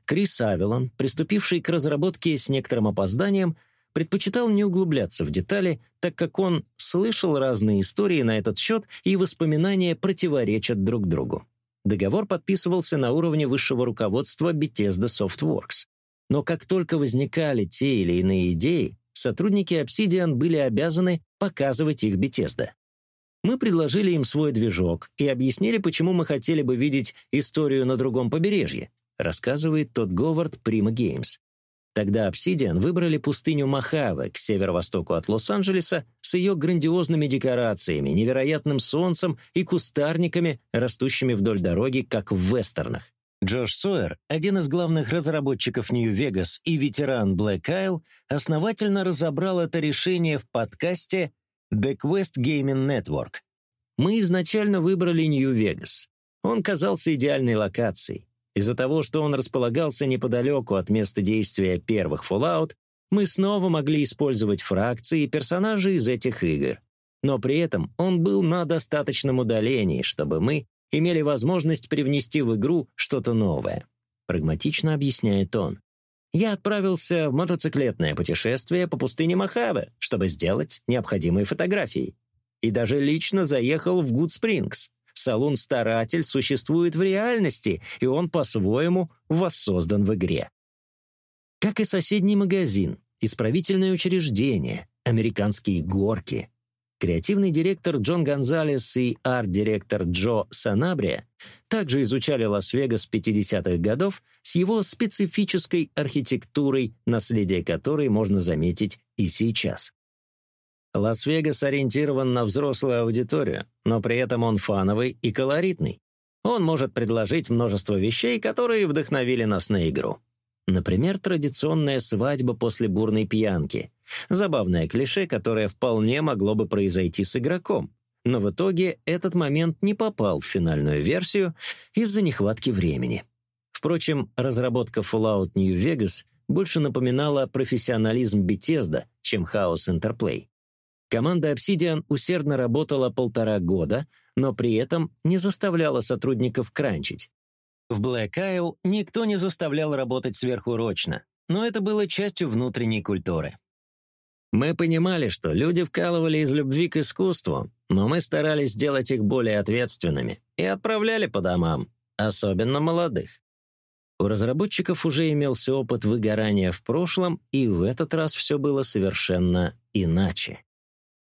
Крис Авелон, приступивший к разработке с некоторым опозданием, предпочитал не углубляться в детали, так как он слышал разные истории на этот счет, и воспоминания противоречат друг другу. Договор подписывался на уровне высшего руководства Bethesda Softworks. Но как только возникали те или иные идеи, сотрудники Obsidian были обязаны показывать их Bethesda. Мы предложили им свой движок и объяснили, почему мы хотели бы видеть историю на другом побережье, рассказывает тот Говард Prima Games. Тогда Obsidian выбрали пустыню Мохаве к северо-востоку от Лос-Анджелеса с ее грандиозными декорациями, невероятным солнцем и кустарниками, растущими вдоль дороги, как в вестернах. Джош Сойер, один из главных разработчиков Нью-Вегас и ветеран Black Isle, основательно разобрал это решение в подкасте The Quest Gaming Network. Мы изначально выбрали Нью-Вегас. Он казался идеальной локацией. Из-за того, что он располагался неподалеку от места действия первых Fallout, мы снова могли использовать фракции и персонажей из этих игр. Но при этом он был на достаточном удалении, чтобы мы имели возможность привнести в игру что-то новое. Прагматично объясняет он. Я отправился в мотоциклетное путешествие по пустыне Мохаве, чтобы сделать необходимые фотографии. И даже лично заехал в Гудспрингс. Салон «Старатель» существует в реальности, и он по-своему воссоздан в игре. Как и соседний магазин, исправительное учреждение, американские горки, Креативный директор Джон Гонзалес и арт-директор Джо Санабрия также изучали Лас-Вегас 50-х годов с его специфической архитектурой, наследие которой можно заметить и сейчас. Лас-Вегас ориентирован на взрослую аудиторию, но при этом он фановый и колоритный. Он может предложить множество вещей, которые вдохновили нас на игру. Например, традиционная свадьба после бурной пьянки. Забавное клише, которое вполне могло бы произойти с игроком. Но в итоге этот момент не попал в финальную версию из-за нехватки времени. Впрочем, разработка Fallout New Vegas больше напоминала профессионализм Bethesda, чем хаос Интерплей. Команда Obsidian усердно работала полтора года, но при этом не заставляла сотрудников кранчить. В Black Isle никто не заставлял работать сверхурочно, но это было частью внутренней культуры. Мы понимали, что люди вкалывали из любви к искусству, но мы старались сделать их более ответственными и отправляли по домам, особенно молодых. У разработчиков уже имелся опыт выгорания в прошлом, и в этот раз все было совершенно иначе.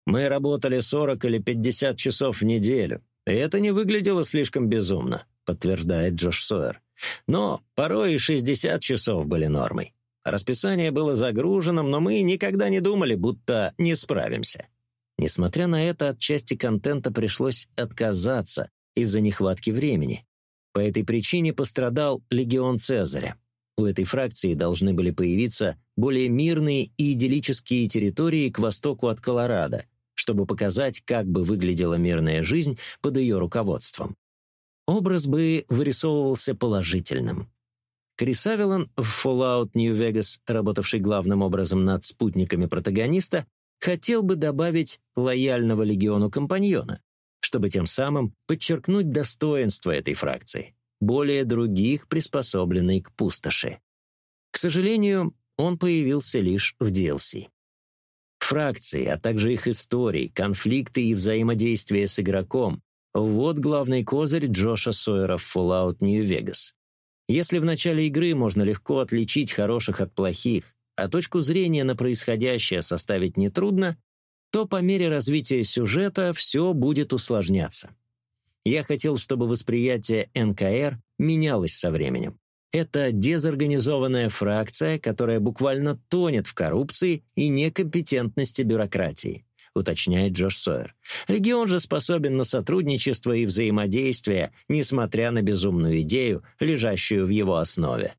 Мы работали 40 или 50 часов в неделю, это не выглядело слишком безумно, подтверждает Джош Сойер. Но порой и 60 часов были нормой. Расписание было загруженным, но мы никогда не думали, будто не справимся. Несмотря на это, от части контента пришлось отказаться из-за нехватки времени. По этой причине пострадал легион Цезаря. У этой фракции должны были появиться более мирные и идиллические территории к востоку от Колорадо, чтобы показать, как бы выглядела мирная жизнь под ее руководством. Образ бы вырисовывался положительным. Крис Авелон в Fallout New Vegas, работавший главным образом над спутниками протагониста, хотел бы добавить лояльного легиону компаньона, чтобы тем самым подчеркнуть достоинство этой фракции, более других приспособленной к пустоши. К сожалению, он появился лишь в DLC. Фракции, а также их истории, конфликты и взаимодействие с игроком — вот главный козырь Джоша Сойера в Fallout New Vegas. Если в начале игры можно легко отличить хороших от плохих, а точку зрения на происходящее составить нетрудно, то по мере развития сюжета все будет усложняться. Я хотел, чтобы восприятие НКР менялось со временем. Это дезорганизованная фракция, которая буквально тонет в коррупции и некомпетентности бюрократии уточняет Джош Сойер. Легион же способен на сотрудничество и взаимодействие, несмотря на безумную идею, лежащую в его основе.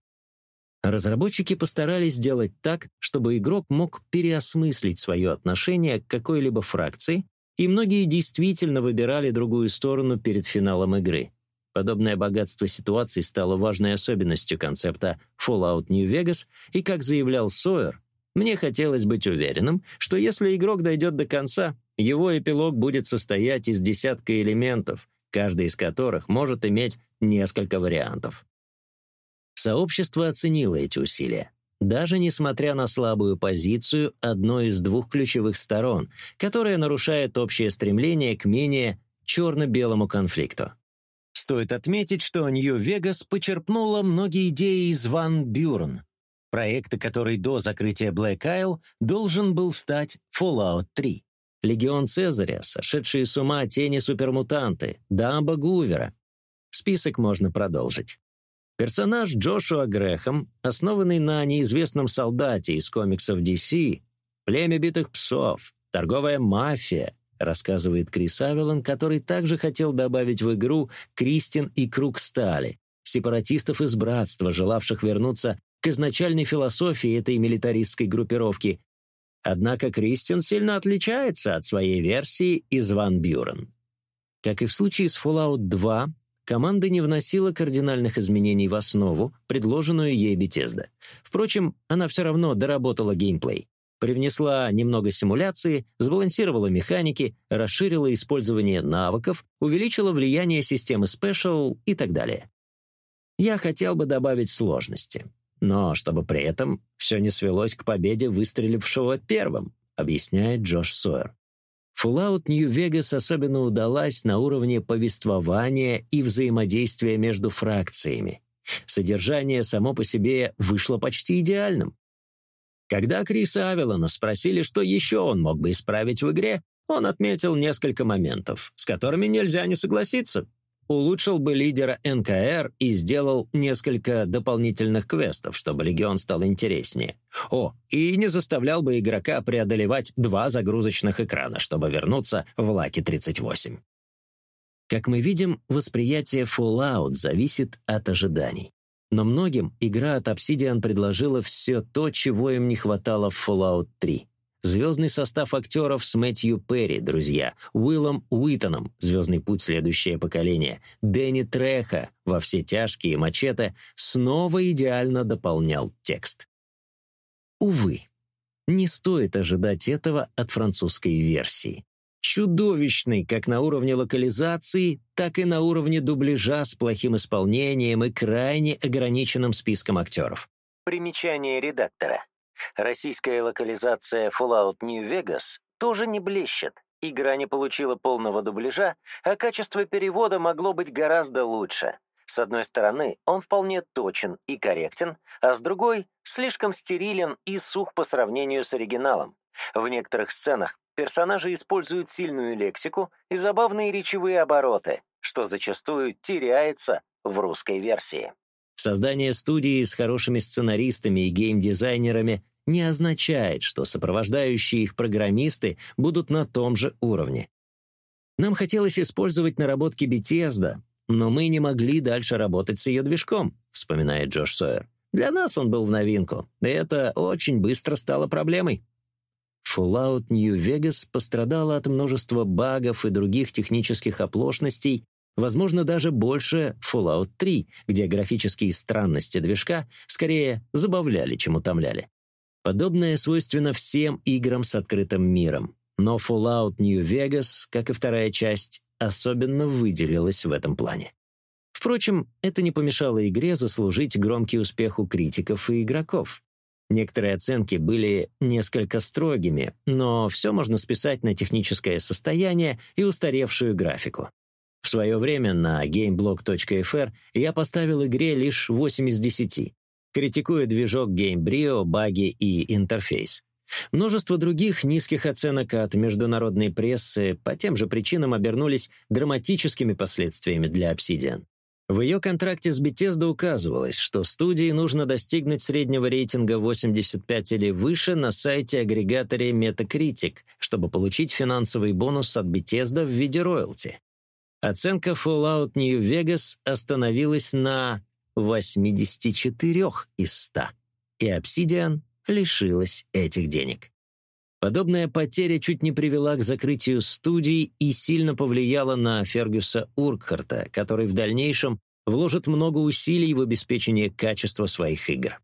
Разработчики постарались сделать так, чтобы игрок мог переосмыслить свое отношение к какой-либо фракции, и многие действительно выбирали другую сторону перед финалом игры. Подобное богатство ситуаций стало важной особенностью концепта Fallout New Vegas, и, как заявлял Сойер, мне хотелось быть уверенным, что если игрок дойдет до конца, его эпилог будет состоять из десятка элементов, каждый из которых может иметь несколько вариантов. Сообщество оценило эти усилия, даже несмотря на слабую позицию одной из двух ключевых сторон, которая нарушает общее стремление к менее черно-белому конфликту. Стоит отметить, что Нью-Вегас почерпнула многие идеи из Ван Бюрн, проекта, который до закрытия Black Isle должен был стать Fallout 3. Легион Цезаря, сошедшие с ума тени-супермутанты, Дамба Гувера. Список можно продолжить. Персонаж Джошуа Грэхэм, основанный на неизвестном солдате из комиксов DC, племя битых псов, торговая мафия, рассказывает Крис Авелон, который также хотел добавить в игру Кристин и Круг Стали, сепаратистов из Братства, желавших вернуться к изначальной философии этой милитаристской группировки. Однако Кристин сильно отличается от своей версии из Ван Бюрен. Как и в случае с Fallout 2, команда не вносила кардинальных изменений в основу, предложенную ей Bethesda. Впрочем, она все равно доработала геймплей. Привнесла немного симуляции, сбалансировала механики, расширила использование навыков, увеличила влияние системы Special и так далее. Я хотел бы добавить сложности. Но чтобы при этом все не свелось к победе выстрелившего первым, объясняет Джош Сойер. Fallout New Vegas особенно удалась на уровне повествования и взаимодействия между фракциями. Содержание само по себе вышло почти идеальным. Когда Криса Авелона спросили, что еще он мог бы исправить в игре, он отметил несколько моментов, с которыми нельзя не согласиться улучшил бы лидера НКР и сделал несколько дополнительных квестов, чтобы Легион стал интереснее. О, и не заставлял бы игрока преодолевать два загрузочных экрана, чтобы вернуться в Лаки-38. Как мы видим, восприятие Fallout зависит от ожиданий. Но многим игра от Obsidian предложила все то, чего им не хватало в Fallout 3. Звездный состав актеров с Мэтью Перри, друзья, Уиллом Уитоном, «Звездный путь. Следующее поколение», Дэнни Треха во «Все тяжкие» Мачете снова идеально дополнял текст. Увы, не стоит ожидать этого от французской версии. Чудовищный как на уровне локализации, так и на уровне дубляжа с плохим исполнением и крайне ограниченным списком актеров. Примечание редактора. Российская локализация Fallout New Vegas тоже не блещет. Игра не получила полного дубляжа, а качество перевода могло быть гораздо лучше. С одной стороны, он вполне точен и корректен, а с другой — слишком стерилен и сух по сравнению с оригиналом. В некоторых сценах персонажи используют сильную лексику и забавные речевые обороты, что зачастую теряется в русской версии. Создание студии с хорошими сценаристами и геймдизайнерами не означает, что сопровождающие их программисты будут на том же уровне. Нам хотелось использовать наработки Bethesda, но мы не могли дальше работать с ее движком, вспоминает Джош Сойер. Для нас он был в новинку, и это очень быстро стало проблемой. Fallout New Vegas пострадала от множества багов и других технических оплошностей, возможно, даже больше Fallout 3, где графические странности движка скорее забавляли, чем утомляли. Подобное свойственно всем играм с открытым миром. Но Fallout New Vegas, как и вторая часть, особенно выделилась в этом плане. Впрочем, это не помешало игре заслужить громкий успех у критиков и игроков. Некоторые оценки были несколько строгими, но все можно списать на техническое состояние и устаревшую графику. В свое время на gameblog.fr я поставил игре лишь 8 из 10 критикуя движок Gamebryo, баги и интерфейс. Множество других низких оценок от международной прессы по тем же причинам обернулись драматическими последствиями для Obsidian. В ее контракте с Bethesda указывалось, что студии нужно достигнуть среднего рейтинга 85 или выше на сайте-агрегаторе Metacritic, чтобы получить финансовый бонус от Bethesda в виде роялти. Оценка Fallout New Vegas остановилась на 84 из 100, и Obsidian лишилась этих денег. Подобная потеря чуть не привела к закрытию студии и сильно повлияла на Фергюса Уркхарта, который в дальнейшем вложит много усилий в обеспечение качества своих игр.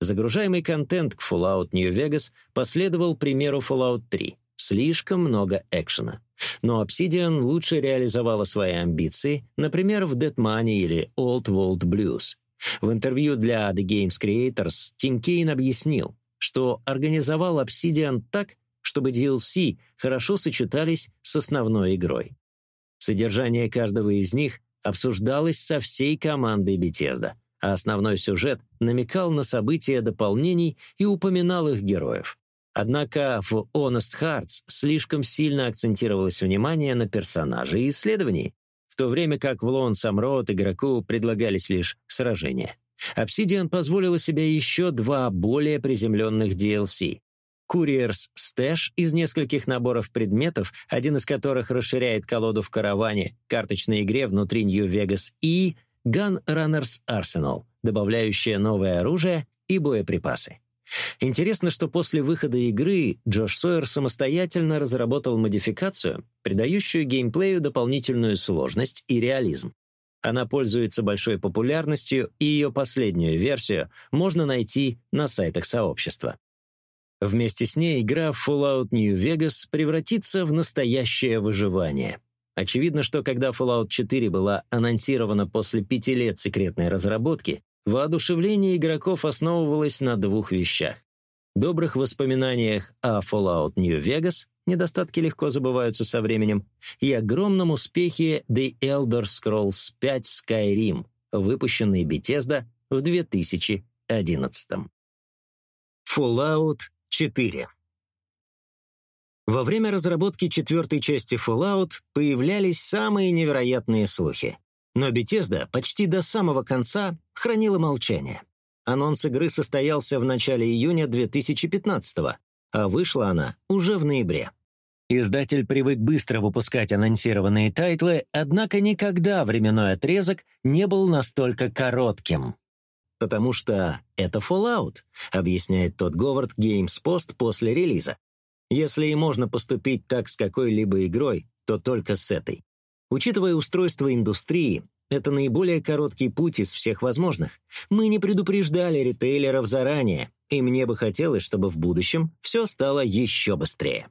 Загружаемый контент к Fallout New Vegas последовал примеру Fallout 3. Слишком много экшена. Но Obsidian лучше реализовала свои амбиции, например, в Dead Money или Old World Blues. В интервью для The Games Creators Тим Кейн объяснил, что организовал Obsidian так, чтобы DLC хорошо сочетались с основной игрой. Содержание каждого из них обсуждалось со всей командой Bethesda, а основной сюжет намекал на события дополнений и упоминал их героев. Однако в Honest Hearts слишком сильно акцентировалось внимание на персонаже и исследовании, в то время как в Lone Samrot игроку предлагались лишь сражения. Obsidian позволила себе еще два более приземленных DLC. Courier's Stash из нескольких наборов предметов, один из которых расширяет колоду в караване, карточной игре внутри Нью-Вегас, и Gun Runner's Arsenal, добавляющая новое оружие и боеприпасы. Интересно, что после выхода игры Джош Сойер самостоятельно разработал модификацию, придающую геймплею дополнительную сложность и реализм. Она пользуется большой популярностью, и ее последнюю версию можно найти на сайтах сообщества. Вместе с ней игра Fallout New Vegas превратится в настоящее выживание. Очевидно, что когда Fallout 4 была анонсирована после пяти лет секретной разработки, Воодушевление игроков основывалось на двух вещах. Добрых воспоминаниях о Fallout New Vegas, недостатки легко забываются со временем, и огромном успехе The Elder Scrolls V Skyrim, выпущенный Bethesda в 2011. Fallout 4 Во время разработки четвертой части Fallout появлялись самые невероятные слухи. Но Bethesda почти до самого конца хранила молчание. Анонс игры состоялся в начале июня 2015 а вышла она уже в ноябре. Издатель привык быстро выпускать анонсированные тайтлы, однако никогда временной отрезок не был настолько коротким. «Потому что это Fallout», — объясняет Тодд Говард GameSpot после релиза. «Если и можно поступить так с какой-либо игрой, то только с этой. Учитывая устройство индустрии, это наиболее короткий путь из всех возможных. Мы не предупреждали ритейлеров заранее, и мне бы хотелось, чтобы в будущем все стало еще быстрее.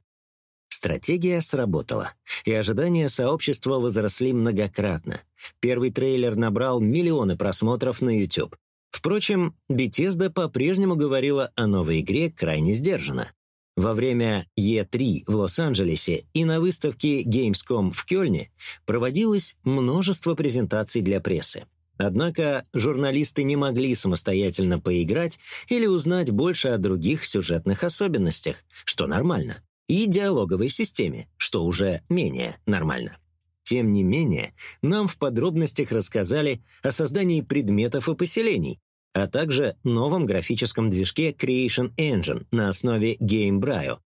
Стратегия сработала, и ожидания сообщества возросли многократно. Первый трейлер набрал миллионы просмотров на YouTube. Впрочем, Bethesda по-прежнему говорила о новой игре крайне сдержанно. Во время E3 в Лос-Анджелесе и на выставке Gamescom в Кёльне проводилось множество презентаций для прессы. Однако журналисты не могли самостоятельно поиграть или узнать больше о других сюжетных особенностях, что нормально, и диалоговой системе, что уже менее нормально. Тем не менее, нам в подробностях рассказали о создании предметов и поселений, а также новом графическом движке Creation Engine на основе Gamebryo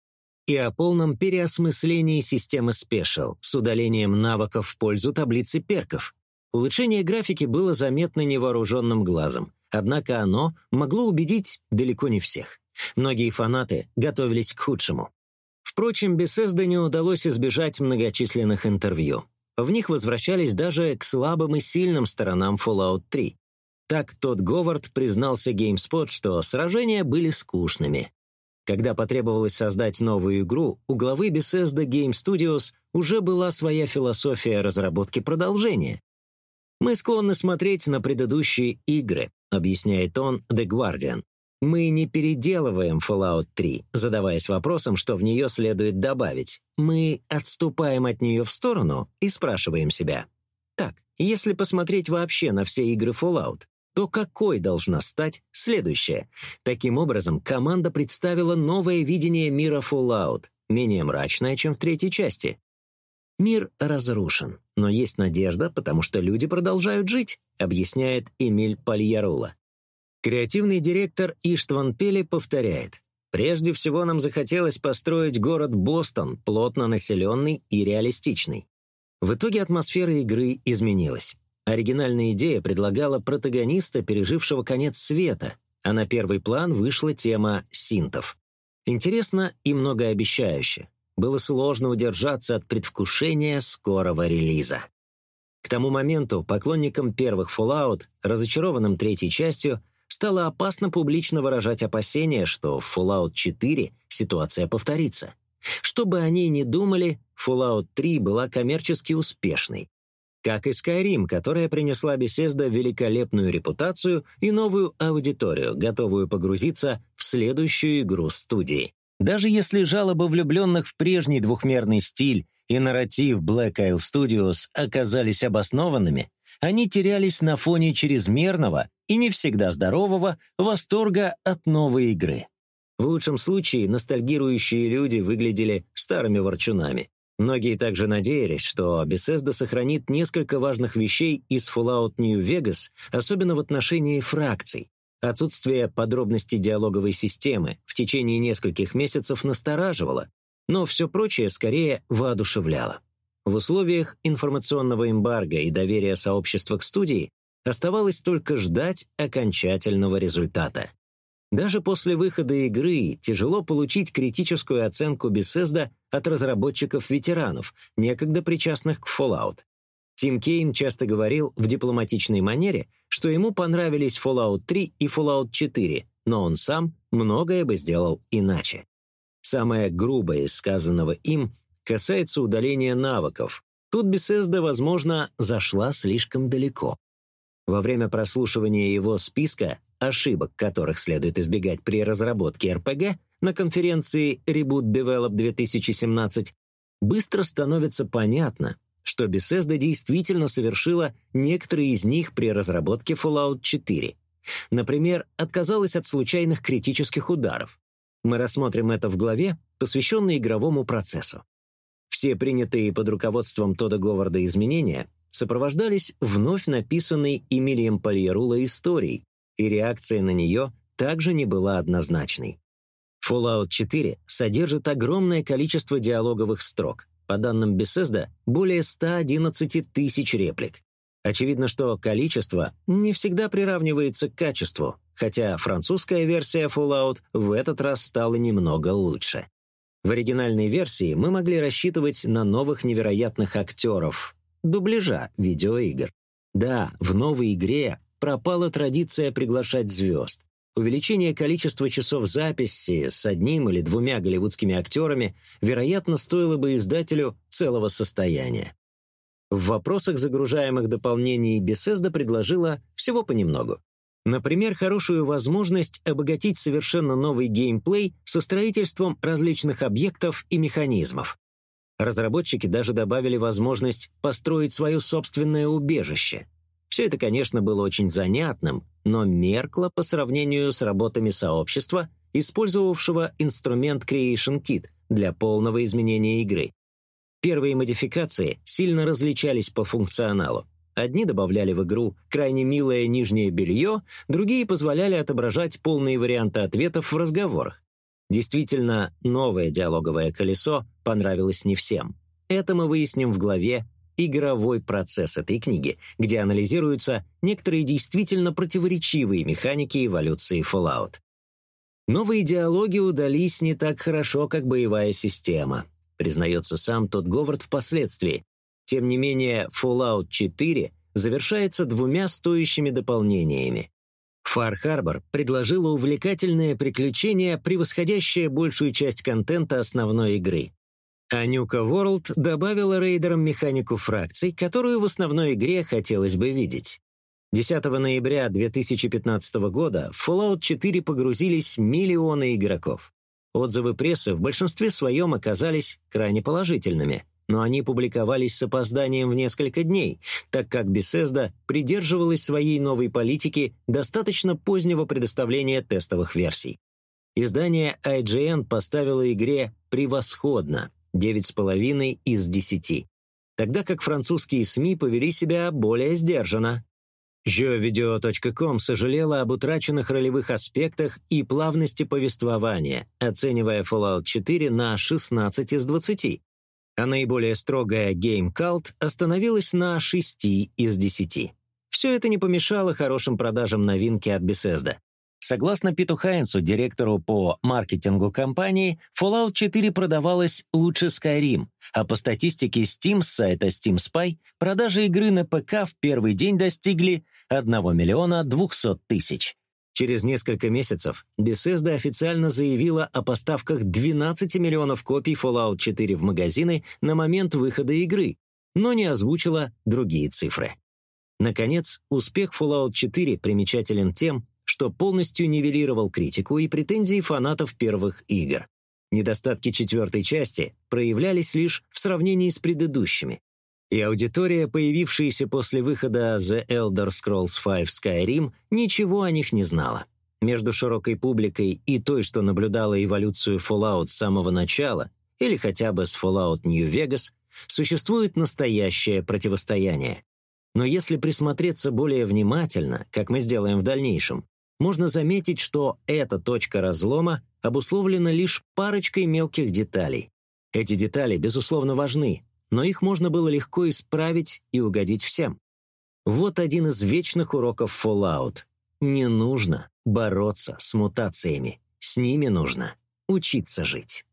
и о полном переосмыслении системы Special с удалением навыков в пользу таблицы перков. Улучшение графики было заметно невооруженным глазом, однако оно могло убедить далеко не всех. Многие фанаты готовились к худшему. Впрочем, Bethesda не удалось избежать многочисленных интервью. В них возвращались даже к слабым и сильным сторонам Fallout 3. Так тот Говард признался GameSpot, что сражения были скучными. Когда потребовалось создать новую игру, у главы Bethesda Game Studios уже была своя философия разработки продолжения. «Мы склонны смотреть на предыдущие игры», объясняет он The Guardian. «Мы не переделываем Fallout 3, задаваясь вопросом, что в нее следует добавить. Мы отступаем от нее в сторону и спрашиваем себя. Так, если посмотреть вообще на все игры Fallout, то какой должна стать следующая? Таким образом, команда представила новое видение мира Fallout, менее мрачное, чем в третьей части. «Мир разрушен, но есть надежда, потому что люди продолжают жить», объясняет Эмиль Пальярула. Креативный директор Иштван Пели повторяет, «Прежде всего нам захотелось построить город Бостон, плотно населенный и реалистичный. В итоге атмосфера игры изменилась. Оригинальная идея предлагала протагониста, пережившего конец света, а на первый план вышла тема синтов. Интересно и многообещающе. Было сложно удержаться от предвкушения скорого релиза. К тому моменту поклонникам первых Fallout, разочарованным третьей частью, стало опасно публично выражать опасения, что в Fallout 4 ситуация повторится. Что бы они ни думали, Fallout 3 была коммерчески успешной, как и Skyrim, которая принесла Bethesda великолепную репутацию и новую аудиторию, готовую погрузиться в следующую игру студии. Даже если жалобы влюбленных в прежний двухмерный стиль и нарратив Black Isle Studios оказались обоснованными, они терялись на фоне чрезмерного и не всегда здорового восторга от новой игры. В лучшем случае ностальгирующие люди выглядели старыми ворчунами, Многие также надеялись, что Bethesda сохранит несколько важных вещей из Fallout New Vegas, особенно в отношении фракций. Отсутствие подробностей диалоговой системы в течение нескольких месяцев настораживало, но все прочее скорее воодушевляло. В условиях информационного эмбарго и доверия сообщества к студии оставалось только ждать окончательного результата. Даже после выхода игры тяжело получить критическую оценку Bethesda от разработчиков-ветеранов, некогда причастных к Fallout. Тим Кейн часто говорил в дипломатичной манере, что ему понравились Fallout 3 и Fallout 4, но он сам многое бы сделал иначе. Самое грубое из сказанного им касается удаления навыков. Тут Bethesda, возможно, зашла слишком далеко. Во время прослушивания его списка ошибок которых следует избегать при разработке РПГ на конференции Reboot Develop 2017, быстро становится понятно, что Bethesda действительно совершила некоторые из них при разработке Fallout 4. Например, отказалась от случайных критических ударов. Мы рассмотрим это в главе, посвященной игровому процессу. Все принятые под руководством Тода Говарда изменения сопровождались вновь написанной Эмилием Пальерула историей, и реакция на нее также не была однозначной. Fallout 4 содержит огромное количество диалоговых строк. По данным Bethesda, более 111 тысяч реплик. Очевидно, что количество не всегда приравнивается к качеству, хотя французская версия Fallout в этот раз стала немного лучше. В оригинальной версии мы могли рассчитывать на новых невероятных актеров, дубляжа видеоигр. Да, в новой игре пропала традиция приглашать звезд. Увеличение количества часов записи с одним или двумя голливудскими актерами, вероятно, стоило бы издателю целого состояния. В вопросах загружаемых дополнений Bethesda предложила всего понемногу. Например, хорошую возможность обогатить совершенно новый геймплей со строительством различных объектов и механизмов. Разработчики даже добавили возможность построить свое собственное убежище. Все это, конечно, было очень занятным, но меркло по сравнению с работами сообщества, использовавшего инструмент Creation Kit для полного изменения игры. Первые модификации сильно различались по функционалу. Одни добавляли в игру крайне милое нижнее белье, другие позволяли отображать полные варианты ответов в разговорах. Действительно, новое диалоговое колесо понравилось не всем. Это мы выясним в главе «Игровой процесс» этой книги, где анализируются некоторые действительно противоречивые механики эволюции Fallout. Новые диалоги удались не так хорошо, как боевая система, признается сам тот Говард впоследствии, тем не менее, Fallout 4 завершается двумя стоящими дополнениями. Far Harbor предложила увлекательное приключение, превосходящее большую часть контента основной игры. А Nuka World добавила рейдерам механику фракций, которую в основной игре хотелось бы видеть. 10 ноября 2015 года в Fallout 4 погрузились миллионы игроков. Отзывы прессы в большинстве своем оказались крайне положительными — но они публиковались с опозданием в несколько дней, так как Bethesda придерживалась своей новой политики достаточно позднего предоставления тестовых версий. Издание IGN поставило игре «превосходно» 9,5 из 10, тогда как французские СМИ повели себя более сдержанно. JoVideo.com сожалела об утраченных ролевых аспектах и плавности повествования, оценивая Fallout 4 на 16 из 20, а наиболее строгая Game Cult остановилась на 6 из 10. Все это не помешало хорошим продажам новинки от Bethesda. Согласно Питу Хайнсу, директору по маркетингу компании, Fallout 4 продавалась лучше Skyrim, а по статистике Steam с сайта Steam Spy продажи игры на ПК в первый день достигли 1 миллиона 200 тысяч. Через несколько месяцев Bethesda официально заявила о поставках 12 миллионов копий Fallout 4 в магазины на момент выхода игры, но не озвучила другие цифры. Наконец, успех Fallout 4 примечателен тем, что полностью нивелировал критику и претензии фанатов первых игр. Недостатки четвертой части проявлялись лишь в сравнении с предыдущими, и аудитория, появившаяся после выхода The Elder Scrolls V Skyrim, ничего о них не знала. Между широкой публикой и той, что наблюдала эволюцию Fallout с самого начала, или хотя бы с Fallout New Vegas, существует настоящее противостояние. Но если присмотреться более внимательно, как мы сделаем в дальнейшем, можно заметить, что эта точка разлома обусловлена лишь парочкой мелких деталей. Эти детали, безусловно, важны, но их можно было легко исправить и угодить всем. Вот один из вечных уроков Fallout. Не нужно бороться с мутациями. С ними нужно учиться жить.